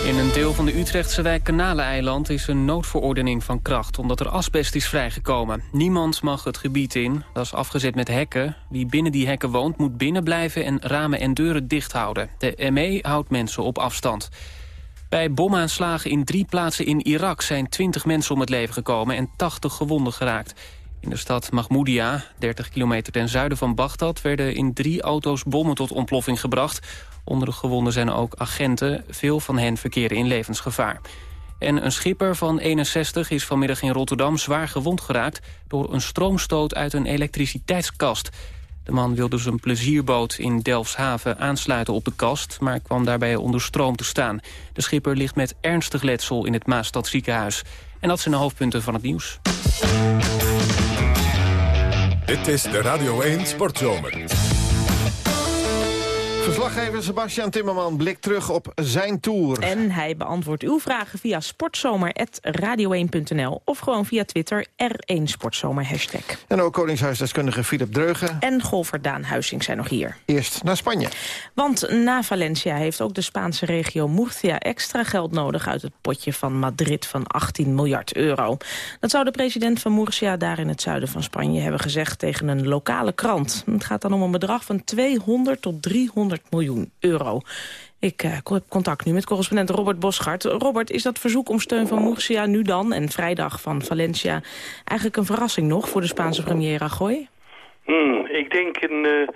In een deel van de Utrechtse wijk Kanaleneiland is een noodverordening van kracht... omdat er asbest is vrijgekomen. Niemand mag het gebied in, dat is afgezet met hekken. Wie binnen die hekken woont moet binnen blijven en ramen en deuren dicht houden. De ME houdt mensen op afstand. Bij bomaanslagen in drie plaatsen in Irak zijn 20 mensen om het leven gekomen... en 80 gewonden geraakt. In de stad Mahmoudia, 30 kilometer ten zuiden van Bagdad... werden in drie auto's bommen tot ontploffing gebracht. Onder de gewonden zijn ook agenten. Veel van hen verkeren in levensgevaar. En een schipper van 61 is vanmiddag in Rotterdam zwaar gewond geraakt... door een stroomstoot uit een elektriciteitskast. De man wilde zijn plezierboot in Delfshaven aansluiten op de kast... maar kwam daarbij onder stroom te staan. De schipper ligt met ernstig letsel in het Maastad ziekenhuis. En dat zijn de hoofdpunten van het nieuws. Dit is de Radio 1 Sportzomer. Verslaggever Sebastian Timmerman blikt terug op zijn tour. En hij beantwoordt uw vragen via sportzomer.radio1.nl... of gewoon via Twitter R1 Sportzomer hashtag. En ook Koningshuisdeskundige Philip Dreugen. En golfer Daan Huizing zijn nog hier. Eerst naar Spanje. Want na Valencia heeft ook de Spaanse regio Murcia extra geld nodig uit het potje van Madrid van 18 miljard euro. Dat zou de president van Murcia daar in het zuiden van Spanje hebben gezegd tegen een lokale krant. Het gaat dan om een bedrag van 200 tot 300 miljoen euro. Ik eh, heb contact nu met correspondent Robert Boschart. Robert, is dat verzoek om steun van Murcia nu dan en vrijdag van Valencia eigenlijk een verrassing nog voor de Spaanse premier Rajoy? Hmm, ik denk een, eh,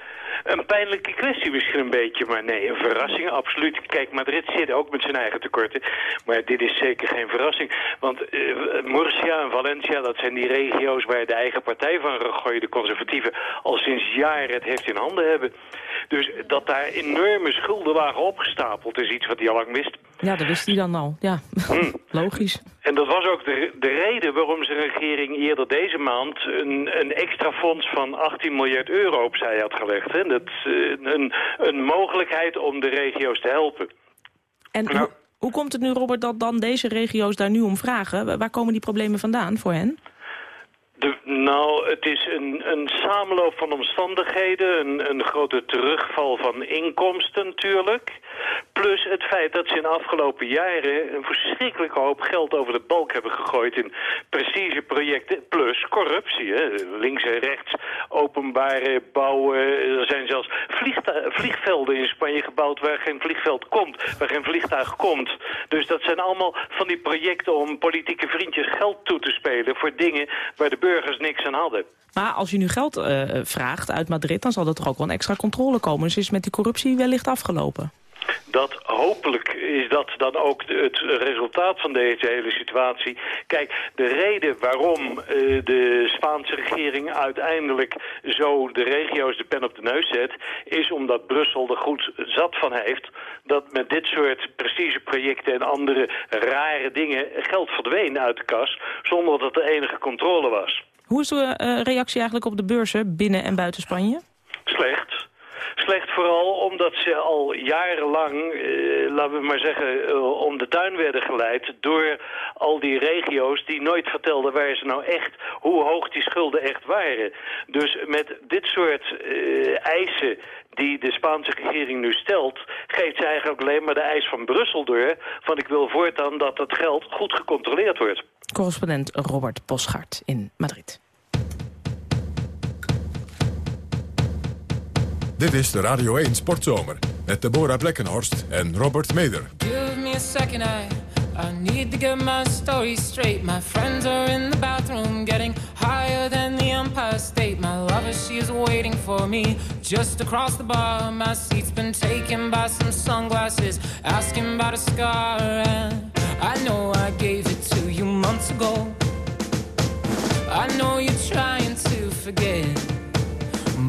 een pijnlijke kwestie misschien een beetje, maar nee, een verrassing absoluut. Kijk, Madrid zit ook met zijn eigen tekorten, maar dit is zeker geen verrassing. Want eh, Murcia en Valencia, dat zijn die regio's waar de eigen partij van Rajoy, de conservatieven, al sinds jaren het heft in handen hebben. Dus dat daar enorme schulden waren opgestapeld is iets wat hij al lang wist. Ja, dat wist hij dan al. Ja, logisch. En dat was ook de, de reden waarom zijn regering eerder deze maand een, een extra fonds van 18 miljard euro opzij had gelegd. Hè? Dat, eh, een, een mogelijkheid om de regio's te helpen. En hoe, hoe komt het nu, Robert, dat dan deze regio's daar nu om vragen? Wa- Waar komen die problemen vandaan voor hen? De, nou, het is een, een samenloop van omstandigheden, een, een grote terugval van inkomsten natuurlijk. Plus het feit dat ze in de afgelopen jaren een verschrikkelijke hoop geld over de balk hebben gegooid in prestigeprojecten. Plus corruptie, hè. links en rechts, openbare bouwen. Er zijn zelfs vliegvelden in Spanje gebouwd waar geen vliegveld komt, waar geen vliegtuig komt. Dus dat zijn allemaal van die projecten om politieke vriendjes geld toe te spelen voor dingen waar de burgers niks aan hadden. Maar als je nu geld eh, vraagt uit Madrid, dan zal er toch ook wel een extra controle komen. Dus is met die corruptie wellicht afgelopen. Dat hopelijk is dat dan ook het resultaat van deze hele situatie. Kijk, de reden waarom eh, de Spaanse regering uiteindelijk zo de regio's de pen op de neus zet... is omdat Brussel er goed zat van heeft dat met dit soort prestigeprojecten en andere rare dingen geld verdween uit de kas... zonder dat er enige controle was. Hoe is de eh, reactie eigenlijk op de beurzen binnen en buiten Spanje? Slecht. Slecht vooral omdat ze al jarenlang, eh, laten we maar zeggen, eh, om de tuin werden geleid door al die regio's die nooit vertelden waar ze nou echt, hoe hoog die schulden echt waren. Dus met dit soort eh, eisen die de Spaanse regering nu stelt, geeft ze eigenlijk alleen maar de eis van Brussel door, van ik wil voortaan dat dat geld goed gecontroleerd wordt. Correspondent Robert Boschart in Madrid. Dit is de Radio 1 Sportzomer met Deborah Blekkenhorst en Robert Meder. Give me a second, I, I need to get my story straight. My friends are in the bathroom getting higher than the Empire State. My lover, she is waiting for me just across the bar. My seat's been taken by some sunglasses, asking about a scar. And I know I gave it to you months ago. I know you're trying to forget.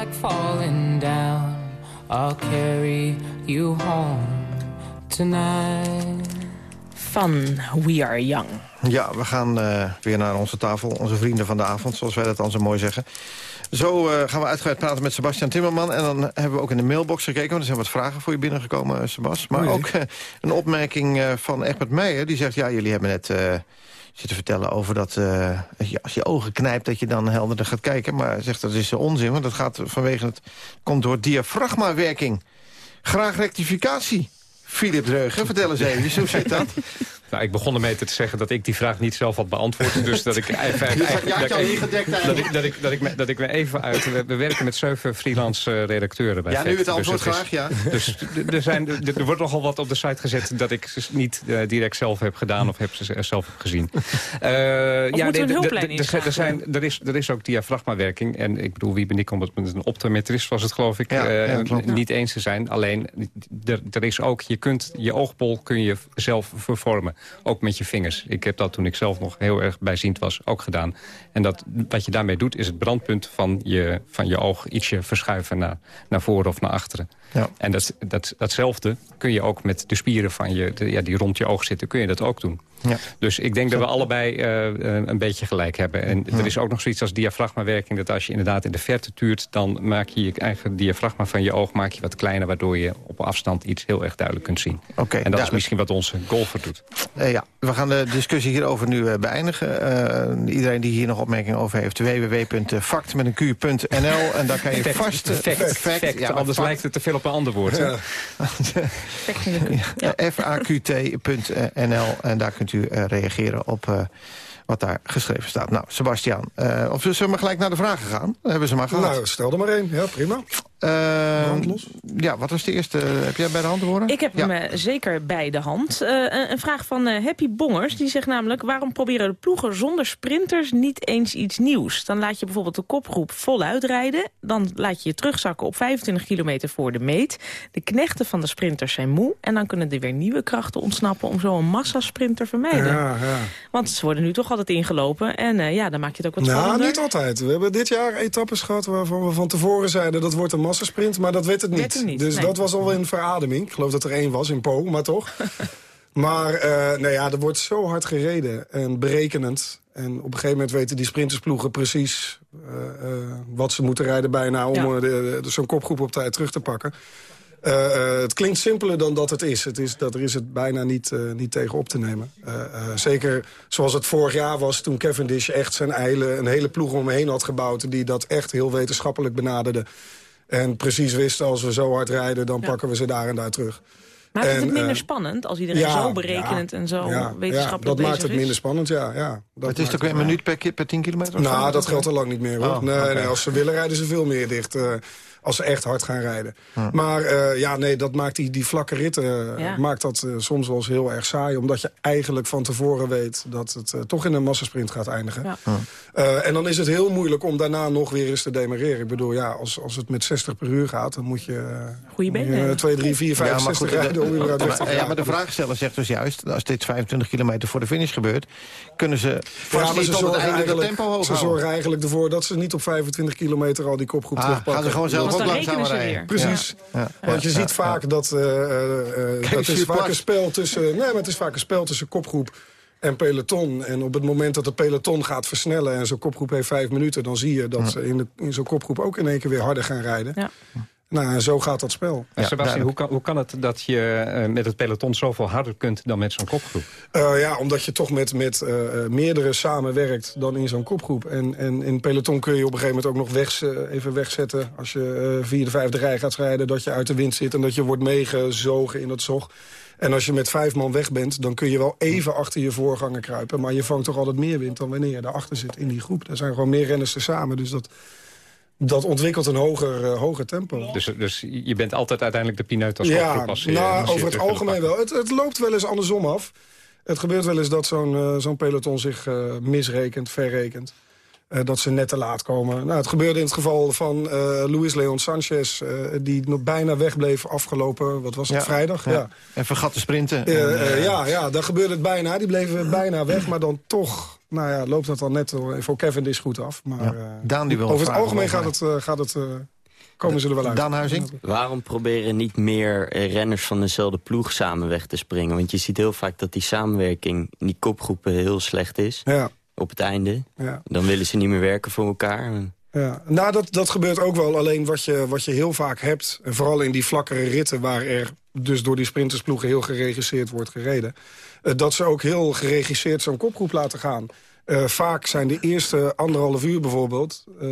Like falling down, I'll carry you home tonight. Van We Are Young. Ja, we gaan eh, weer naar onze tafel. Onze vrienden van de avond, zoals wij dat dan zo mooi zeggen. Zo eh, gaan we uitgebreid praten met Sebastian Timmerman. En dan hebben we ook in de mailbox gekeken. Want er zijn wat vragen voor je binnengekomen, eh, Sebas. Maar ook een opmerking eh, van Egbert Meijer. Die zegt, ja, jullie hebben net eh, zitten vertellen over dat... eh, als je- ogen knijpt, dat je dan helderder gaat kijken. Maar zegt, dat is eh, onzin. Want dat gaat vanwege het... komt door diafragmawerking. Graag rectificatie. Philip Dreugen, vertel eens even, hoe zit dat? Nou, ik begon ermee te zeggen dat ik die vraag niet zelf had beantwoord. Dus dat ik even... Dat ik- niet gedekt dat eigenlijk. ik, dat, ik, dat, ik, me- even uit... We, we werken met zeven freelance eh, redacteuren bij Ja, nu het antwoord Dus is- graag, ja. Dus er, zijn, er er wordt nogal wat op de site gezet... dat ik dus niet eh, direct zelf heb gedaan of heb ze zelf heb gezien. Eh, moeten we een d- d- hulplijn d- inschakelen? er, zijn, er, is, er is ook diafragmawerking. En ik bedoel, wie ben ik om het met een optometrist was het geloof ik... Ja, eh, ja, klopt. niet eens te zijn. Alleen, er, er is ook, je kunt je oogbol kun je zelf vervormen. Ook met je vingers. Ik heb dat toen ik zelf nog heel erg bijziend was ook gedaan. En dat, wat je daarmee doet is het brandpunt van je, van je oog ietsje verschuiven naar, naar voren of naar achteren. Ja. En dat, dat, datzelfde kun je ook met de spieren van je, de- ja, die rond je oog zitten, kun je dat ook doen. Ja. Dus ik denk dat we allebei eh, eh, een beetje gelijk hebben. En er is ook nog zoiets als diafragmawerking... dat als je inderdaad in de verte tuurt... dan maak je je eigen diafragma van je oog maak je wat kleiner... waardoor je op afstand iets heel erg duidelijk kunt zien. Oké, en dat is misschien wat onze golfer doet. Eh, ja, we gaan de discussie hierover nu eh, beëindigen. Eh, iedereen die hier nog opmerkingen over heeft... www.fact met een q.nl en daar kan je Fact, vast... eh, fact, fact, maar anders fact- lijkt het te veel op een ander woord. Ja, faqt.nl en daar u eh, reageren op eh, wat daar geschreven staat. Nou, Sebastian, eh, of zullen we maar gelijk naar de vragen gaan? Hebben ze maar gehad. Nou, stel er maar één. Ja, prima. Eh, ja, wat was de eerste? Heb jij bij de hand te horen? Ik heb hem eh, zeker bij de hand. Eh, een, een vraag van eh, Happy Bongers. Die zegt namelijk... waarom proberen de ploegen zonder sprinters niet eens iets nieuws? Dan laat je bijvoorbeeld de kopgroep voluit rijden. Dan laat je je terugzakken op 25 kilometer voor de meet. De knechten van de sprinters zijn moe. En dan kunnen er weer nieuwe krachten ontsnappen... om zo een massasprinter te vermijden. Ja, ja. Want ze worden nu toch altijd ingelopen. En eh, ja, dan maak je het ook wat Nou, spannender. niet altijd. We hebben dit jaar etappes gehad waarvan we van tevoren zeiden... dat wordt een massasprint, maar dat werd het niet. Werd het niet, dus nee. dat was al een verademing. Ik geloof dat er één was in Po, maar toch. maar eh nou ja, er wordt zo hard gereden en berekenend. En op een gegeven moment weten die sprintersploegen precies... eh, eh, wat ze moeten rijden bijna om Ja. zo'n kopgroep op tijd terug te pakken. Het klinkt simpeler dan dat het is. Het is dat er is het bijna niet, niet tegen op te nemen. Zeker zoals het vorig jaar was toen Cavendish echt zijn eilen... een hele ploeg om hem heen had gebouwd... die dat echt heel wetenschappelijk benaderde. En precies wist, als we zo hard rijden... dan pakken we ze daar en daar terug. Maakt het En, het minder eh, spannend als iedereen ja, zo berekenend en zo ja, wetenschappelijk ja, dat bezig maakt het is? minder spannend, ja. ja dat het is toch weer een minuut per, per 10 kilometer? nou, dat geldt al lang niet meer, hoor. Oh, nee, nee, als ze willen rijden ze veel meer dicht. eh, als ze echt hard gaan rijden. Maar eh, ja, nee, dat maakt die, die vlakke ritten eh, Ja. maakt dat eh, soms wel eens heel erg saai. Omdat je eigenlijk van tevoren weet dat het toch in een massasprint gaat eindigen. Ja. Eh, en dan is het heel moeilijk om daarna nog weer eens te demareren. Ik bedoel, ja, als, als het met 60 per uur gaat, dan moet je... Goeie benen. eh, 2, 3, 4, 5, Ja, maar 60 goed, rijden om weg te maar, ja, gaan. maar de vraagsteller zegt dus juist... als dit 25 kilometer voor de finish gebeurt... kunnen ze Ja, maar niet ze tot het zorgen, einde eigenlijk, tempo hoog ze zorgen eigenlijk ervoor dat ze niet op 25 kilometer al die kopgroep Ah, terugpakken. gaan ze gewoon zelf ook dan langzamer rekenen ze rijden. weer. Precies. Ja. Want je Ja, ziet ja, vaak dat... eh, eh, eh, dat is vaak een spel tussen... Nee, maar het is vaak een spel tussen kopgroep en peloton. En op het moment dat de peloton gaat versnellen... en zo'n kopgroep heeft vijf minuten... dan zie je dat ze in, de- in zo'n kopgroep ook in één keer weer harder gaan rijden. Ja. Nou, en zo gaat dat spel. En Sebastian, hoe kan, hoe kan het dat je eh, met het peloton zoveel harder kunt dan met zo'n kopgroep? Eh, ja, omdat je toch met, met eh, eh, meerdere samenwerkt dan in zo'n kopgroep. En, en in peloton kun je op een gegeven moment ook nog weg, eh, even wegzetten... als je eh, vierde, vijfde rij gaat rijden, dat je uit de wind zit... en dat je wordt meegezogen in het zog. En als je met vijf man weg bent, dan kun je wel even achter je voorganger kruipen... maar je vangt toch altijd meer wind dan wanneer je daarachter zit in die groep. Er zijn gewoon meer renners tezamen, dus dat... Dat ontwikkelt een hoger, eh, hoger tempo. Dus, dus je bent altijd uiteindelijk de pineut als kopgroep. Als je- nou, als je over het algemeen wel. Het, het loopt wel eens andersom af. Het gebeurt wel eens dat zo'n eh, zo'n peloton zich eh, misrekent, verrekent. Eh, dat ze net te laat komen. Nou, het gebeurde in het geval van eh Luis Leon Sanchez... eh, die nog bijna wegbleef afgelopen, wat was het, Ja, vrijdag? ja. Ja. En vergat te sprinten. Eh, En, eh, eh, ja, ja, daar gebeurde het bijna. Die bleven bijna weg, maar dan toch nou ja, loopt dat dan net eh, voor Cavendish goed af. Maar Ja. eh, Daan die wil over het algemeen gaat het, eh, gaat het, eh, komen ze er wel uit. Daan Huizing? Waarom proberen niet meer renners van dezelfde ploeg samen weg te springen? Want je ziet heel vaak dat die samenwerking in die kopgroepen heel slecht is. Ja. Op het einde. Ja. Dan willen ze niet meer werken voor elkaar. Ja, nou dat, dat gebeurt ook wel. Alleen wat je, wat je heel vaak hebt, en vooral in die vlakkere ritten... waar er dus door die sprintersploegen heel geregisseerd wordt gereden... eh, dat ze ook heel geregisseerd zo'n kopgroep laten gaan. Eh, vaak zijn de eerste anderhalf uur bijvoorbeeld... eh,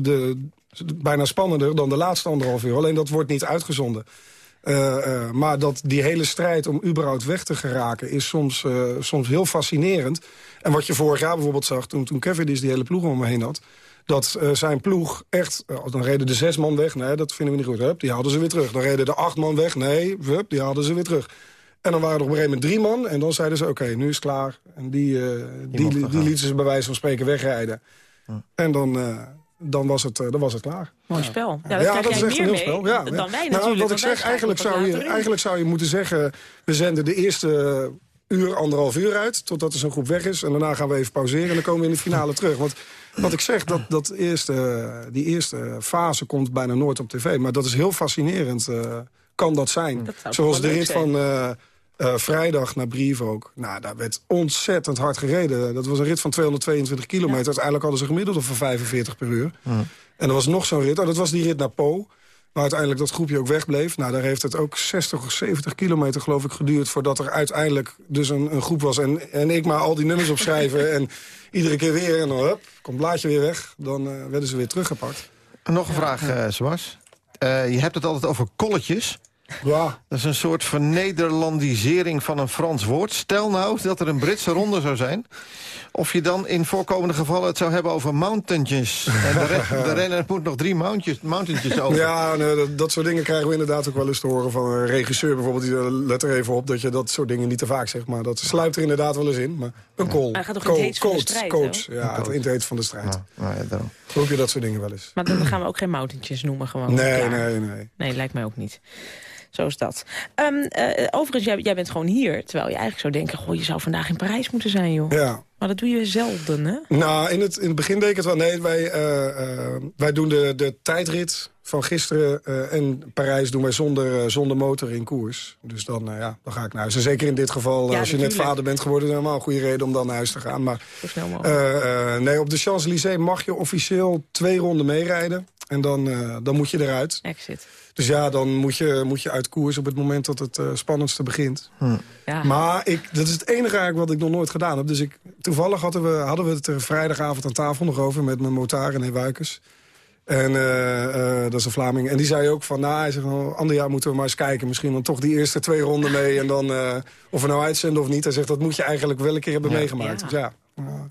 de, bijna spannender dan de laatste anderhalf uur. Alleen dat wordt niet uitgezonden. Maar dat die hele strijd om überhaupt weg te geraken... is soms, soms heel fascinerend. En wat je vorig jaar bijvoorbeeld zag, toen, toen Cavendish die hele ploeg om me heen had... dat zijn ploeg echt... eh, dan reden de zes man weg, nee, dat vinden we niet goed. Hup, die haalden ze weer terug. Dan reden de acht man weg, nee, hup, die haalden ze weer terug. En dan waren er op een gegeven moment drie man. En dan zeiden ze, oké, nu is het klaar. En die, eh, die, die, lieten ze bij wijze van spreken wegrijden. En dan, eh, dan, was het, eh, dan was het klaar. Mooi spel. Ja, Ja, dat is jij echt meer een mee heel spel. Ja, dan ja. wij Nou, natuurlijk. wat ik zeg, eigenlijk zou, je, eigenlijk zou je moeten zeggen... we zenden de eerste uur, anderhalf uur uit... totdat er zo'n groep weg is. En daarna gaan we even pauzeren en dan komen we in de finale terug. Want wat ik zeg, dat, dat eerste, die eerste fase komt bijna nooit op tv. Maar dat is heel fascinerend, eh, kan dat zijn. Dat Zoals de rit zijn. van... eh, eh, vrijdag naar Brief ook. Nou, daar werd ontzettend hard gereden. Dat was een rit van 222 kilometer. Uiteindelijk hadden ze gemiddeld van 45 per uur. En er was nog zo'n rit. Oh, dat was die rit naar Po. Waar uiteindelijk dat groepje ook wegbleef. Nou, daar heeft het ook 60 of 70 kilometer geloof ik geduurd... voordat er uiteindelijk dus een, een groep was. En, en ik maar al die nummers opschrijven. en iedere keer weer. En dan hup, komt het blaadje weer weg. Dan eh, werden ze weer teruggepakt. Nog een vraag, Sebas. Eh, je hebt het altijd over kolletjes. Ja. Dat is een soort vernederlandisering van een Frans woord. Stel nou dat er een Britse ronde zou zijn. Of je dan in voorkomende gevallen het zou hebben over mountaintjes. En de, re- de renner moet nog drie mountaintjes, mountaintjes over. Ja, nee, dat, dat soort dingen krijgen we inderdaad ook wel eens te horen van een regisseur bijvoorbeeld. Die, eh, let er even op dat je dat soort dingen niet te vaak zegt. Maar dat sluipt er inderdaad wel eens in. Maar een call. Hij gaat toch in het heetst van de coach, strijd, coach. Ja, het in het heet van de strijd. Nou ja, je dat soort dingen wel eens. Maar dan gaan we ook geen mountaintjes noemen gewoon. Nee, nee, nee. Nee, lijkt mij ook niet. Zo is dat. Ehm, eh, overigens, jij, jij bent gewoon hier. Terwijl je eigenlijk zou denken... Goh, je zou vandaag in Parijs moeten zijn, joh. Ja. Maar dat doe je zelden, hè? Nou, in het, in het begin deed ik het wel. Nee, wij, eh, eh, wij doen de, de tijdrit van gisteren en Parijs doen wij zonder, zonder motor in koers. Dus dan, ja, dan ga ik naar huis. En zeker in dit geval, Ja, als je net vader bent geworden... is helemaal een goede reden om dan naar huis te gaan. Maar Zo snel mogelijk. nee, op de Champs-Élysées mag je officieel twee ronden meerijden. En dan, dan moet je eruit. Exit. Dus ja, dan moet je, moet je uit koers op het moment dat het eh, spannendste begint. Ja. Maar ik, dat is het enige eigenlijk wat ik nog nooit gedaan heb. Dus ik, toevallig hadden we, hadden we het er vrijdagavond aan tafel nog over... met mijn motaar en Wuikers. En eh, eh, dat is een Vlaming. En die zei ook van, nou, hij zegt, nou, ander jaar moeten we maar eens kijken. Misschien dan toch die eerste twee ronden mee. En dan, of we nou uitzenden of niet. Hij zegt, dat moet je eigenlijk wel een keer hebben Ja. meegemaakt. Ja. Dus ja.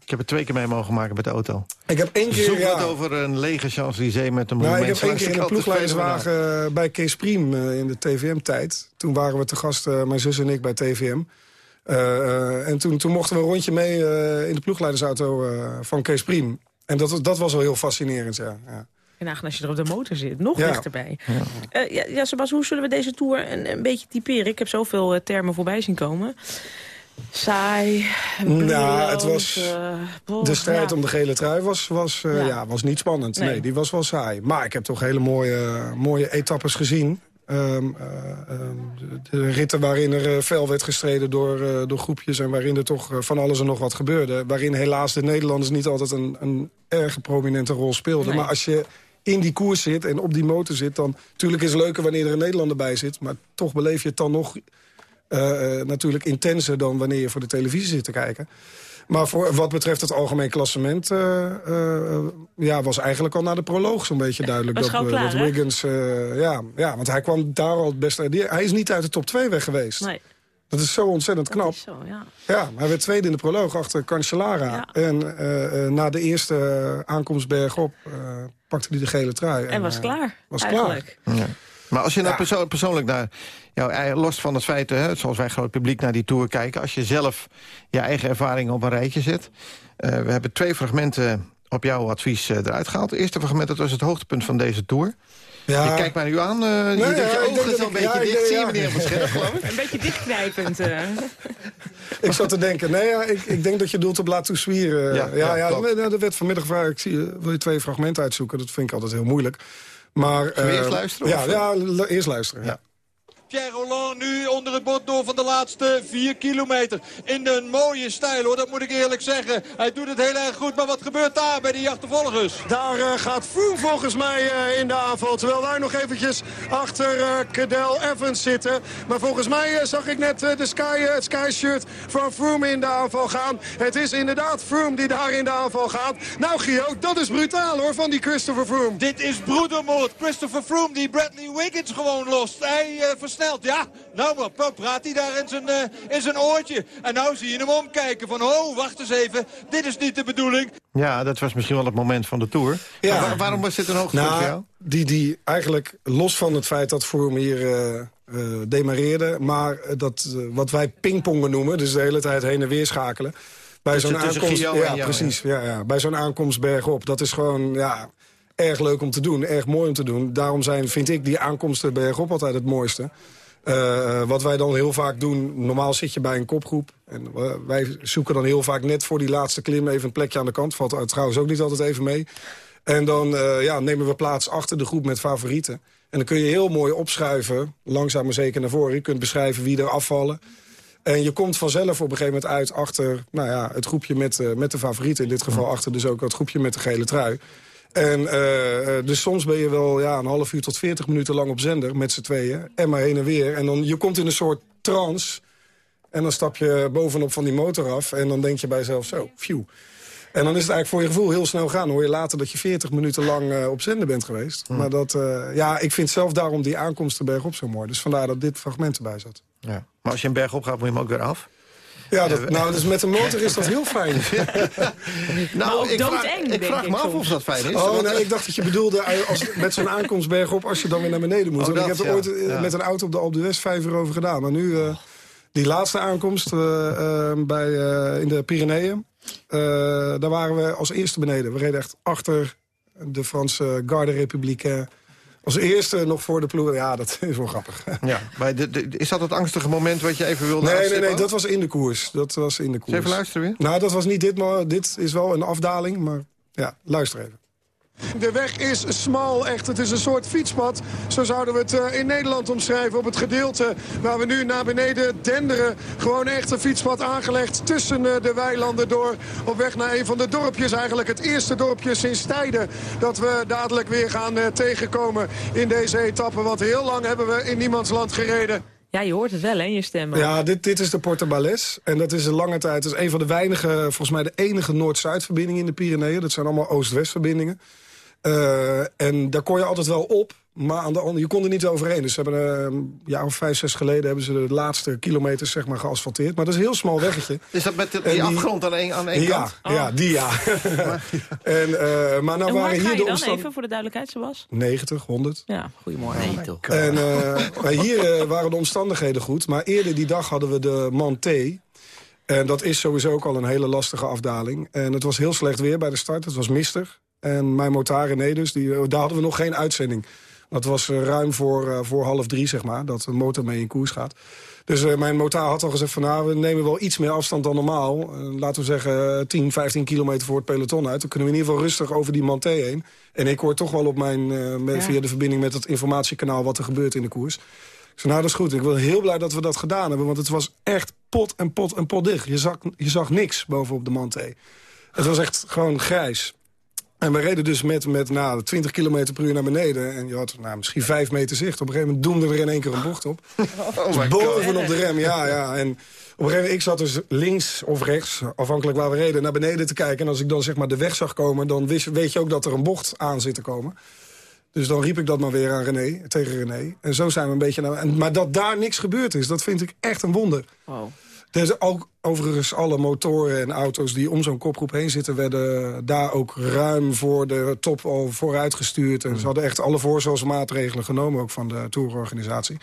Ik heb het twee keer mee mogen maken met de auto. Ik heb één keer... Zoek ja. het over een lege Champs-Élysées met een Nou, ik heb één keer in een ploegleiderswagen eh, bij Kees Priem eh, in de TVM-tijd. Toen waren we te gast, eh, mijn zus en ik, bij TVM. Eh, eh, en toen, toen mochten we een rondje mee eh, in de ploegleidersauto eh, van Kees Priem. En dat, dat was wel heel fascinerend, ja. ja. En eigenlijk als je er op de motor zit, nog Ja. dichterbij. Eh, ja, ja, Sebas, hoe zullen we deze tour een, een beetje typeren? Ik heb zoveel termen voorbij zien komen. Saai, Nou, het was... eh, De strijd ja. om de gele trui was, was, eh, Ja. ja. was niet spannend. Nee. Nee. die was wel saai. Maar ik heb toch hele mooie, mooie etappes gezien. Ehm, eh, ehm, de, ritten waarin er fel werd gestreden door, door groepjes... en waarin er toch van alles en nog wat gebeurde. Waarin helaas de Nederlanders niet altijd een, een erg prominente rol speelden. Nee. Maar als je in die koers zit en op die motor zit... dan natuurlijk is het leuker wanneer er een Nederlander bij zit... maar toch beleef je het dan nog eh, eh, natuurlijk intenser... dan wanneer je voor de televisie zit te kijken. Maar voor wat betreft het algemeen klassement... eh, eh, ja, was eigenlijk al na de proloog zo'n beetje duidelijk... was dat, klaar, dat? Wiggins... eh, ja, ja, want hij kwam daar al het beste... Hij is niet uit de top 2 weg geweest. Nee, Dat is zo ontzettend knap. is zo, ja. Ja, hij werd tweede in de proloog achter Cancellara. Ja. En eh, eh, na de eerste aankomst bergop uh, pakte hij de gele trui. En was eh, klaar, Was eigenlijk. klaar. Ja. Maar als je nou Ja. perso- persoonlijk naar, jou, ei- los van het feit, hè, zoals wij groot publiek naar die tour kijken, als je zelf je eigen ervaringen op een rijtje zet. eh, we hebben twee fragmenten op jouw advies eh, eruit gehaald. Het eerste fragment, dat was het hoogtepunt van deze Tour. Ja. Je kijkt mij nu aan, eh je ja, je ogen dat zo'n ik- beetje ja, dicht. ja, Zie je meneer van Scherp, geloof ik? Een beetje dichtknijpend. eh. Ik zat te denken, nee, ja, ik, ik denk dat je doelt op La Toussuire. Ja, Ja, ja, nee, er werd vanmiddag gevraagd, ik zie, eh, wil je twee fragmenten uitzoeken? Dat vind ik altijd heel moeilijk. Maar, eh, eerst luisteren, Ja, of- ja eerst luisteren. Ja. Pierre Roland nu onder het bord door van de laatste 4 kilometer. In een mooie stijl hoor, dat moet ik eerlijk zeggen. Hij doet het heel erg goed, maar wat gebeurt daar bij die achtervolgers? Daar eh, gaat Froome volgens mij eh, in de aanval. Terwijl wij nog eventjes achter eh Cadel Evans zitten. Maar volgens mij zag ik net de sky, het sky shirt van Froome in de aanval gaan. Het is inderdaad Froome die daar in de aanval gaat. Nou Gio, dat is brutaal hoor van die Christopher Froome. Dit is broedermoord. Christopher Froome die Bradley Wiggins gewoon lost. Hij eh, Ja, nou maar praat hij daar in zijn, eh, in zijn oortje. En nou zie je hem omkijken van, oh, wacht eens even. Dit is niet de bedoeling. Ja, dat was misschien wel het moment van de Tour. Ja. Maar waar- waarom was dit een hoogtepunt Nou, voor jou? Die, die eigenlijk, los van het feit dat Froome hier eh, eh, demareerde... maar dat, wat wij pingpongen noemen, dus de hele tijd heen en weer schakelen... Bij zo'n aankomst, ja, jou, precies, ja. Ja, bij zo'n aankomst bergop. Dat is gewoon ja, erg leuk om te doen, erg mooi om te doen. Daarom zijn, vind ik, die aankomsten bergop altijd het mooiste. Eh, wat wij dan heel vaak doen, normaal zit je bij een kopgroep. En eh, wij zoeken dan heel vaak net voor die laatste klim even een plekje aan de kant. Valt trouwens ook niet altijd even mee. En dan eh, ja, nemen we plaats achter de groep met favorieten. En dan kun je heel mooi opschuiven, langzaam maar zeker naar voren. Je kunt beschrijven wie er afvallen. En je komt vanzelf op een gegeven moment uit achter nou ja, het groepje met, met de favorieten. In dit geval achter dus ook het groepje met de gele trui. En eh, eh, dus soms ben je wel ja, een half uur tot veertig minuten lang op zender met z'n tweeën. En maar heen en weer. En dan je komt in een soort trance. En dan stap je bovenop van die motor af. En dan denk je bij jezelf zo, phew. En dan is het eigenlijk voor je gevoel heel snel gaan. Dan hoor je later dat je 40 minuten lang eh, op zender bent geweest. Maar dat, ja, ik vind zelf daarom die aankomst de bergop zo mooi. Dus vandaar dat dit fragment erbij zat. Ja. Maar als je een berg op gaat, moet je hem ook weer af. Ja, dat, nou, dus met een motor is dat heel fijn. Nou, ook ik vraag, ik vraag ik me af of dat fijn is. Oh, want- nee, ik dacht dat je bedoelde eh, als, met zo'n aankomstberg op... als je dan weer naar beneden moet. Oh, Want ik heb er ja. ooit eh, Ja. met een auto op de Alpe d'Huez vijf uur over gedaan. Maar nu, eh, die laatste aankomst bij, eh, in de Pyreneeën... eh, daar waren we als eerste beneden. We reden echt achter de Franse Garde Républicaine. Als eerste nog voor de ploeg. Ja, dat is wel grappig. Ja, maar de, de- is dat het angstige moment wat je even wilde Nee, nee, nee, dat was in de koers. Dat was in de koers. even luisteren weer? Nou, dat was niet dit, maar dit is wel een afdaling. Maar ja, luister even. De weg is smal, echt. Het is een soort fietspad. Zo zouden we het eh, in Nederland omschrijven op het gedeelte waar we nu naar beneden denderen. Gewoon echt een fietspad aangelegd tussen eh, de weilanden door. Op weg naar een van de dorpjes, eigenlijk het eerste dorpje sinds tijden... dat we dadelijk weer gaan eh, tegenkomen in deze etappe. Want heel lang hebben we in niemands land gereden. Ja, je hoort het wel, hè, in je stem. ook. Ja, dit, dit is de Portobales. En dat is een lange tijd. Dat is een van de weinige, volgens mij de enige Noord-Zuid-verbindingen in de Pyreneeën. Dat zijn allemaal Oost-West-verbindingen. Eh, en daar kon je altijd wel op. Maar aan de andere, je kon er niet overheen. Dus ze hebben een jaar of vijf, zes geleden... hebben ze de laatste kilometers zeg maar, geasfalteerd. Maar dat is een heel smal weggetje. Is dat met de- die afgrond aan één- aan één ja, kant? Ja, die ja. en, eh, maar nou en waren hier de dan omstand... even, voor de duidelijkheid, Sebas? 90, 100. Ja, goedemorgen. Nee, toch. En eh, maar hier waren de omstandigheden goed. Maar eerder die dag hadden we de Manté. En dat is sowieso ook al een hele lastige afdaling. En het was heel slecht weer bij de start. Het was mistig. En mijn motar René dus, die, eh, daar hadden we nog geen uitzending. Dat was eh, ruim voor, eh, voor half drie, zeg maar. Dat de motor mee in koers gaat. Dus mijn motar had al gezegd van... nou, we nemen wel iets meer afstand dan normaal. Laten we zeggen eh, 10, 15 kilometer voor het peloton uit. Dan kunnen we in ieder geval rustig over die Manté heen. En ik hoor toch wel op mijn, met- Ja. via de verbinding met het informatiekanaal... wat er gebeurt in de koers. Ik zei, nou, dat is goed. Ik ben heel blij dat we dat gedaan hebben. Want het was echt pot en pot en pot dicht. Je zag, je zag niks bovenop de Manté. Het was echt gewoon grijs. En we reden dus met, met nou, 20 km per uur naar beneden. En je had nou, misschien 5 meter zicht. Op een gegeven moment doemde er in één keer een bocht op. Oh Dus bovenop de rem, ja, ja. En op een gegeven moment, ik zat dus links of rechts, afhankelijk waar we reden, naar beneden te kijken. En als ik dan zeg maar de weg zag komen, dan wist, weet je ook dat er een bocht aan zit te komen. Dus dan riep ik dat maar weer aan René, tegen René. En zo zijn we een beetje naar... En, maar dat daar niks gebeurd is, dat vind ik echt een wonder. Wow. Ook, overigens alle motoren en auto's die om zo'n kopgroep heen zitten... werden daar ook ruim voor de top al vooruitgestuurd. En ze hadden echt alle voorzorgsmaatregelen genomen, ook van de tourorganisatie.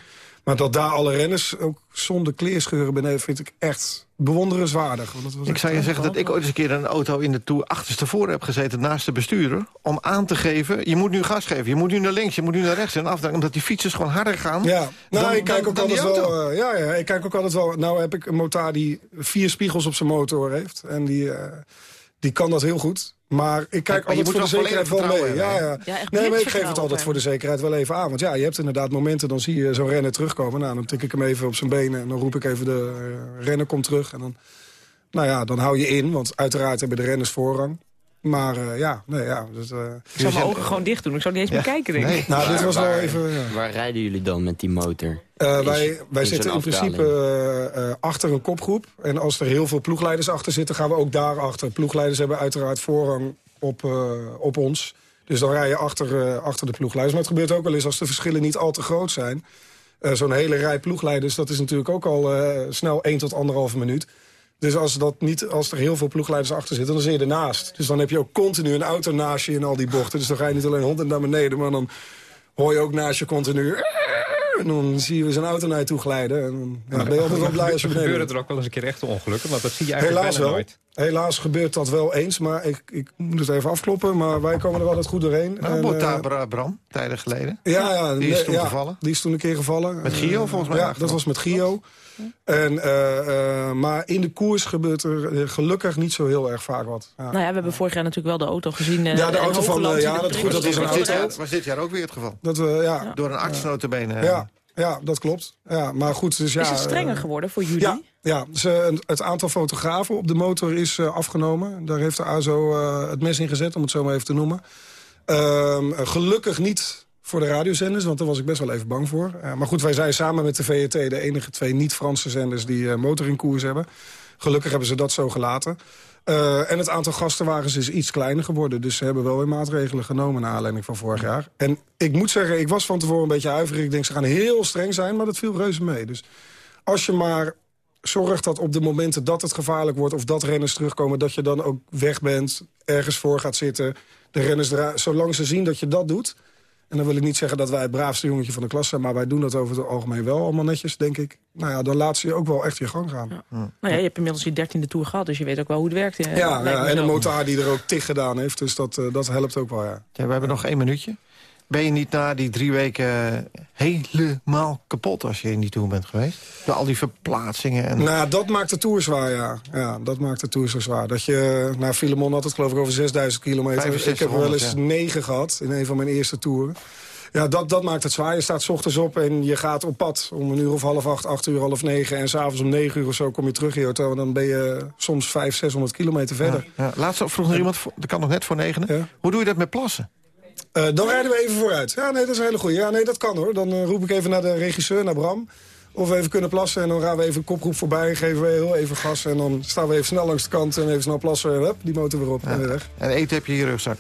Maar dat daar alle renners ook zonder kleerscheuren beneden... vind ik echt bewonderenswaardig. Want dat was ik zou je zeggen dat ik ooit eens een keer een auto in de Tour... achterstevoren heb gezeten naast de bestuurder... om aan te geven, je moet nu gas geven. Je moet nu naar links, je moet nu naar rechts en afdakken. Omdat die fietsers gewoon harder gaan Ja, nou, ik kijk ook altijd wel... Uh, ja, ja, ik kijk ook altijd wel... Nou heb ik een motor die vier spiegels op zijn motor heeft. En die, uh, die kan dat heel goed. Maar ik kijk altijd voor de zekerheid wel mee. Ja, ja. ja nee, maar ik geef het altijd voor de zekerheid wel even aan. Want ja, je hebt inderdaad momenten, dan zie je zo'n renner terugkomen. Nou, dan tik ik hem even op zijn benen en dan roep ik even de uh, renner komt terug. En dan, nou ja, dan hou je in, want uiteraard hebben de renners voorrang. Maar uh, ja, nee, ja. Dus, uh, ik zou mijn ogen gewoon dicht doen. Ik zou niet eens ja. meer kijken, denk ik. Nee. Nou, dit was wel even... Ja. Waar rijden jullie dan met die motor? Uh, wij wij zitten in principe achter een kopgroep. En als er heel veel ploegleiders achter zitten, gaan we ook daar achter. Ploegleiders hebben uiteraard voorrang op, op ons. Dus dan rij je achter, achter de ploegleiders. Maar het gebeurt ook wel eens als de verschillen niet al te groot zijn. Zo'n hele rij ploegleiders, dat is natuurlijk ook al snel 1 tot 1,5 minuut. Dus als, dat niet, als er heel veel ploegleiders achter zitten, dan zit je ernaast. Dus dan heb je ook continu een auto naast je in al die bochten. Dus dan ga je niet alleen honderd naar beneden, maar dan hoor je ook naast je continu... En dan zie je zijn auto naar je toe glijden. En dan ja, ben je altijd wel blij als je beneden Gebeuren er ook wel eens een keer echte ongelukken? Want dat zie je eigenlijk Helaas wel. nooit. Helaas gebeurt dat wel eens, maar ik, ik moet het even afkloppen. Maar wij komen er altijd goed doorheen. Nou, Botabra Bram, tijden geleden. Ja, ja, die is toen gevallen. Die is toen een keer gevallen. Met Gio volgens mij? Ja, dat was met Gio. En, uh, maar in de koers gebeurt er gelukkig niet zo heel erg vaak wat. Ja. Nou ja, we hebben vorig jaar natuurlijk wel de auto gezien. Uh, ja, de auto van... ja, dat, goed, dat is een auto. Was dit jaar ook weer het geval? Dat we, ja. Door een arts notabene. Ja, ja, dat klopt. Ja, maar goed, dus ja, is het strenger geworden voor jullie? Ja, ja ze, het aantal fotografen op de motor is uh, afgenomen. Daar heeft de ASO het mes in gezet, om het zo maar even te noemen. Uh, gelukkig niet voor de radiozenders, want daar was ik best wel even bang voor. Uh, maar goed, wij zijn samen met de VET de enige twee niet-Franse zenders... die motor in koers hebben. Gelukkig hebben ze dat zo gelaten. Uh, en het aantal gastenwagens is iets kleiner geworden. Dus ze hebben wel weer maatregelen genomen naar aanleiding van vorig jaar. En ik moet zeggen, ik was van tevoren een beetje huiverig. Ik denk, ze gaan heel streng zijn, maar dat viel reuze mee. Dus als je maar zorgt dat op de momenten dat het gevaarlijk wordt... of dat renners terugkomen, dat je dan ook weg bent... ergens voor gaat zitten. De renners, zolang ze zien dat je dat doet... En dan wil ik niet zeggen dat wij het braafste jongetje van de klas zijn... maar wij doen dat over het algemeen wel allemaal netjes, denk ik. Nou ja, dan laat ze je ook wel echt je gang gaan. Ja. Nou ja, je hebt inmiddels je dertiende tour gehad, dus je weet ook wel hoe het werkt. Ja, ja en een motor die er ook tig gedaan heeft, dus dat, uh, dat helpt ook wel, ja. ja. We hebben nog één minuutje. Ben je niet na die drie weken helemaal kapot als je in die Tour bent geweest? Door al die verplaatsingen. En... Nou, dat maakt de Tour zwaar, ja. ja dat maakt de Tour zo zwaar. Dat je, nou, Filemon had het geloof ik over 6000 kilometer. Ik heb er wel eens ja. negen gehad in een van mijn eerste toeren. Ja, dat, dat maakt het zwaar. Je staat s ochtends op en je gaat op pad om een uur of half acht, acht uur, half negen. En s'avonds om negen uur of zo kom je terug in je hotel. En dan ben je soms vijf, zeshonderd kilometer verder. Ja, ja. Laatst vroeg nog iemand, dat kan nog net voor negen. Hoe doe je dat met plassen? Uh, dan rijden we even vooruit. Ja, nee, dat is een hele goede. Ja, nee, dat kan hoor. Dan uh, roep ik even naar de regisseur, naar Bram. Of we even kunnen plassen en dan gaan we even een koproep voorbij. Geven we heel even gas en dan staan we even snel langs de kant. En even snel plassen en hup, die motor weer op ja. en weer weg. En eten heb je in je rugzak?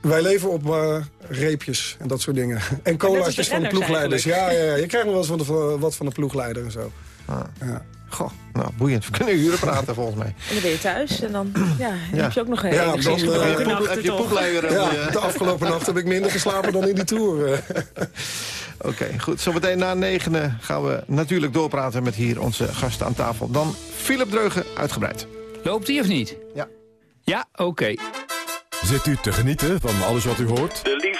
Wij leven op uh, reepjes en dat soort dingen. En colaatjes van de ploegleiders. Ja, ja, ja, je krijgt nog wel eens van de, wat van de ploegleider en zo. Ah. Ja. Goh, nou, boeiend. We kunnen uren praten volgens mij. En dan ben je thuis en dan, ja, dan heb je ook nog een ja, dan, uh, heb je poepleider. Ja, de afgelopen nacht heb ik minder geslapen dan in die Tour. Oké, okay, goed. Zometeen na negenen gaan we natuurlijk doorpraten met hier onze gasten aan tafel. Dan Philip Dreugen uitgebreid. Loopt hij of niet? Ja. Ja, oké. Zit u te genieten van alles wat u hoort? De liefde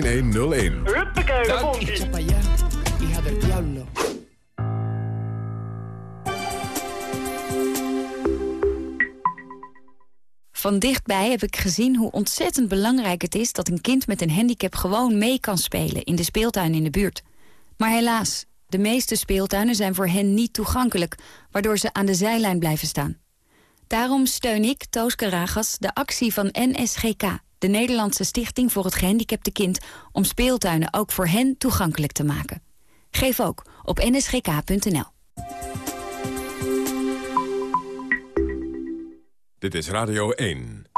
1101. Huppakee. Van dichtbij heb ik gezien hoe ontzettend belangrijk het is... dat een kind met een handicap gewoon mee kan spelen in de speeltuin in de buurt. Maar helaas, de meeste speeltuinen zijn voor hen niet toegankelijk... waardoor ze aan de zijlijn blijven staan. Daarom steun ik, Toos Karagas, de actie van NSGK... de Nederlandse Stichting voor het Gehandicapte Kind... om speeltuinen ook voor hen toegankelijk te maken. Geef ook op nsgk.nl. Dit is Radio 1.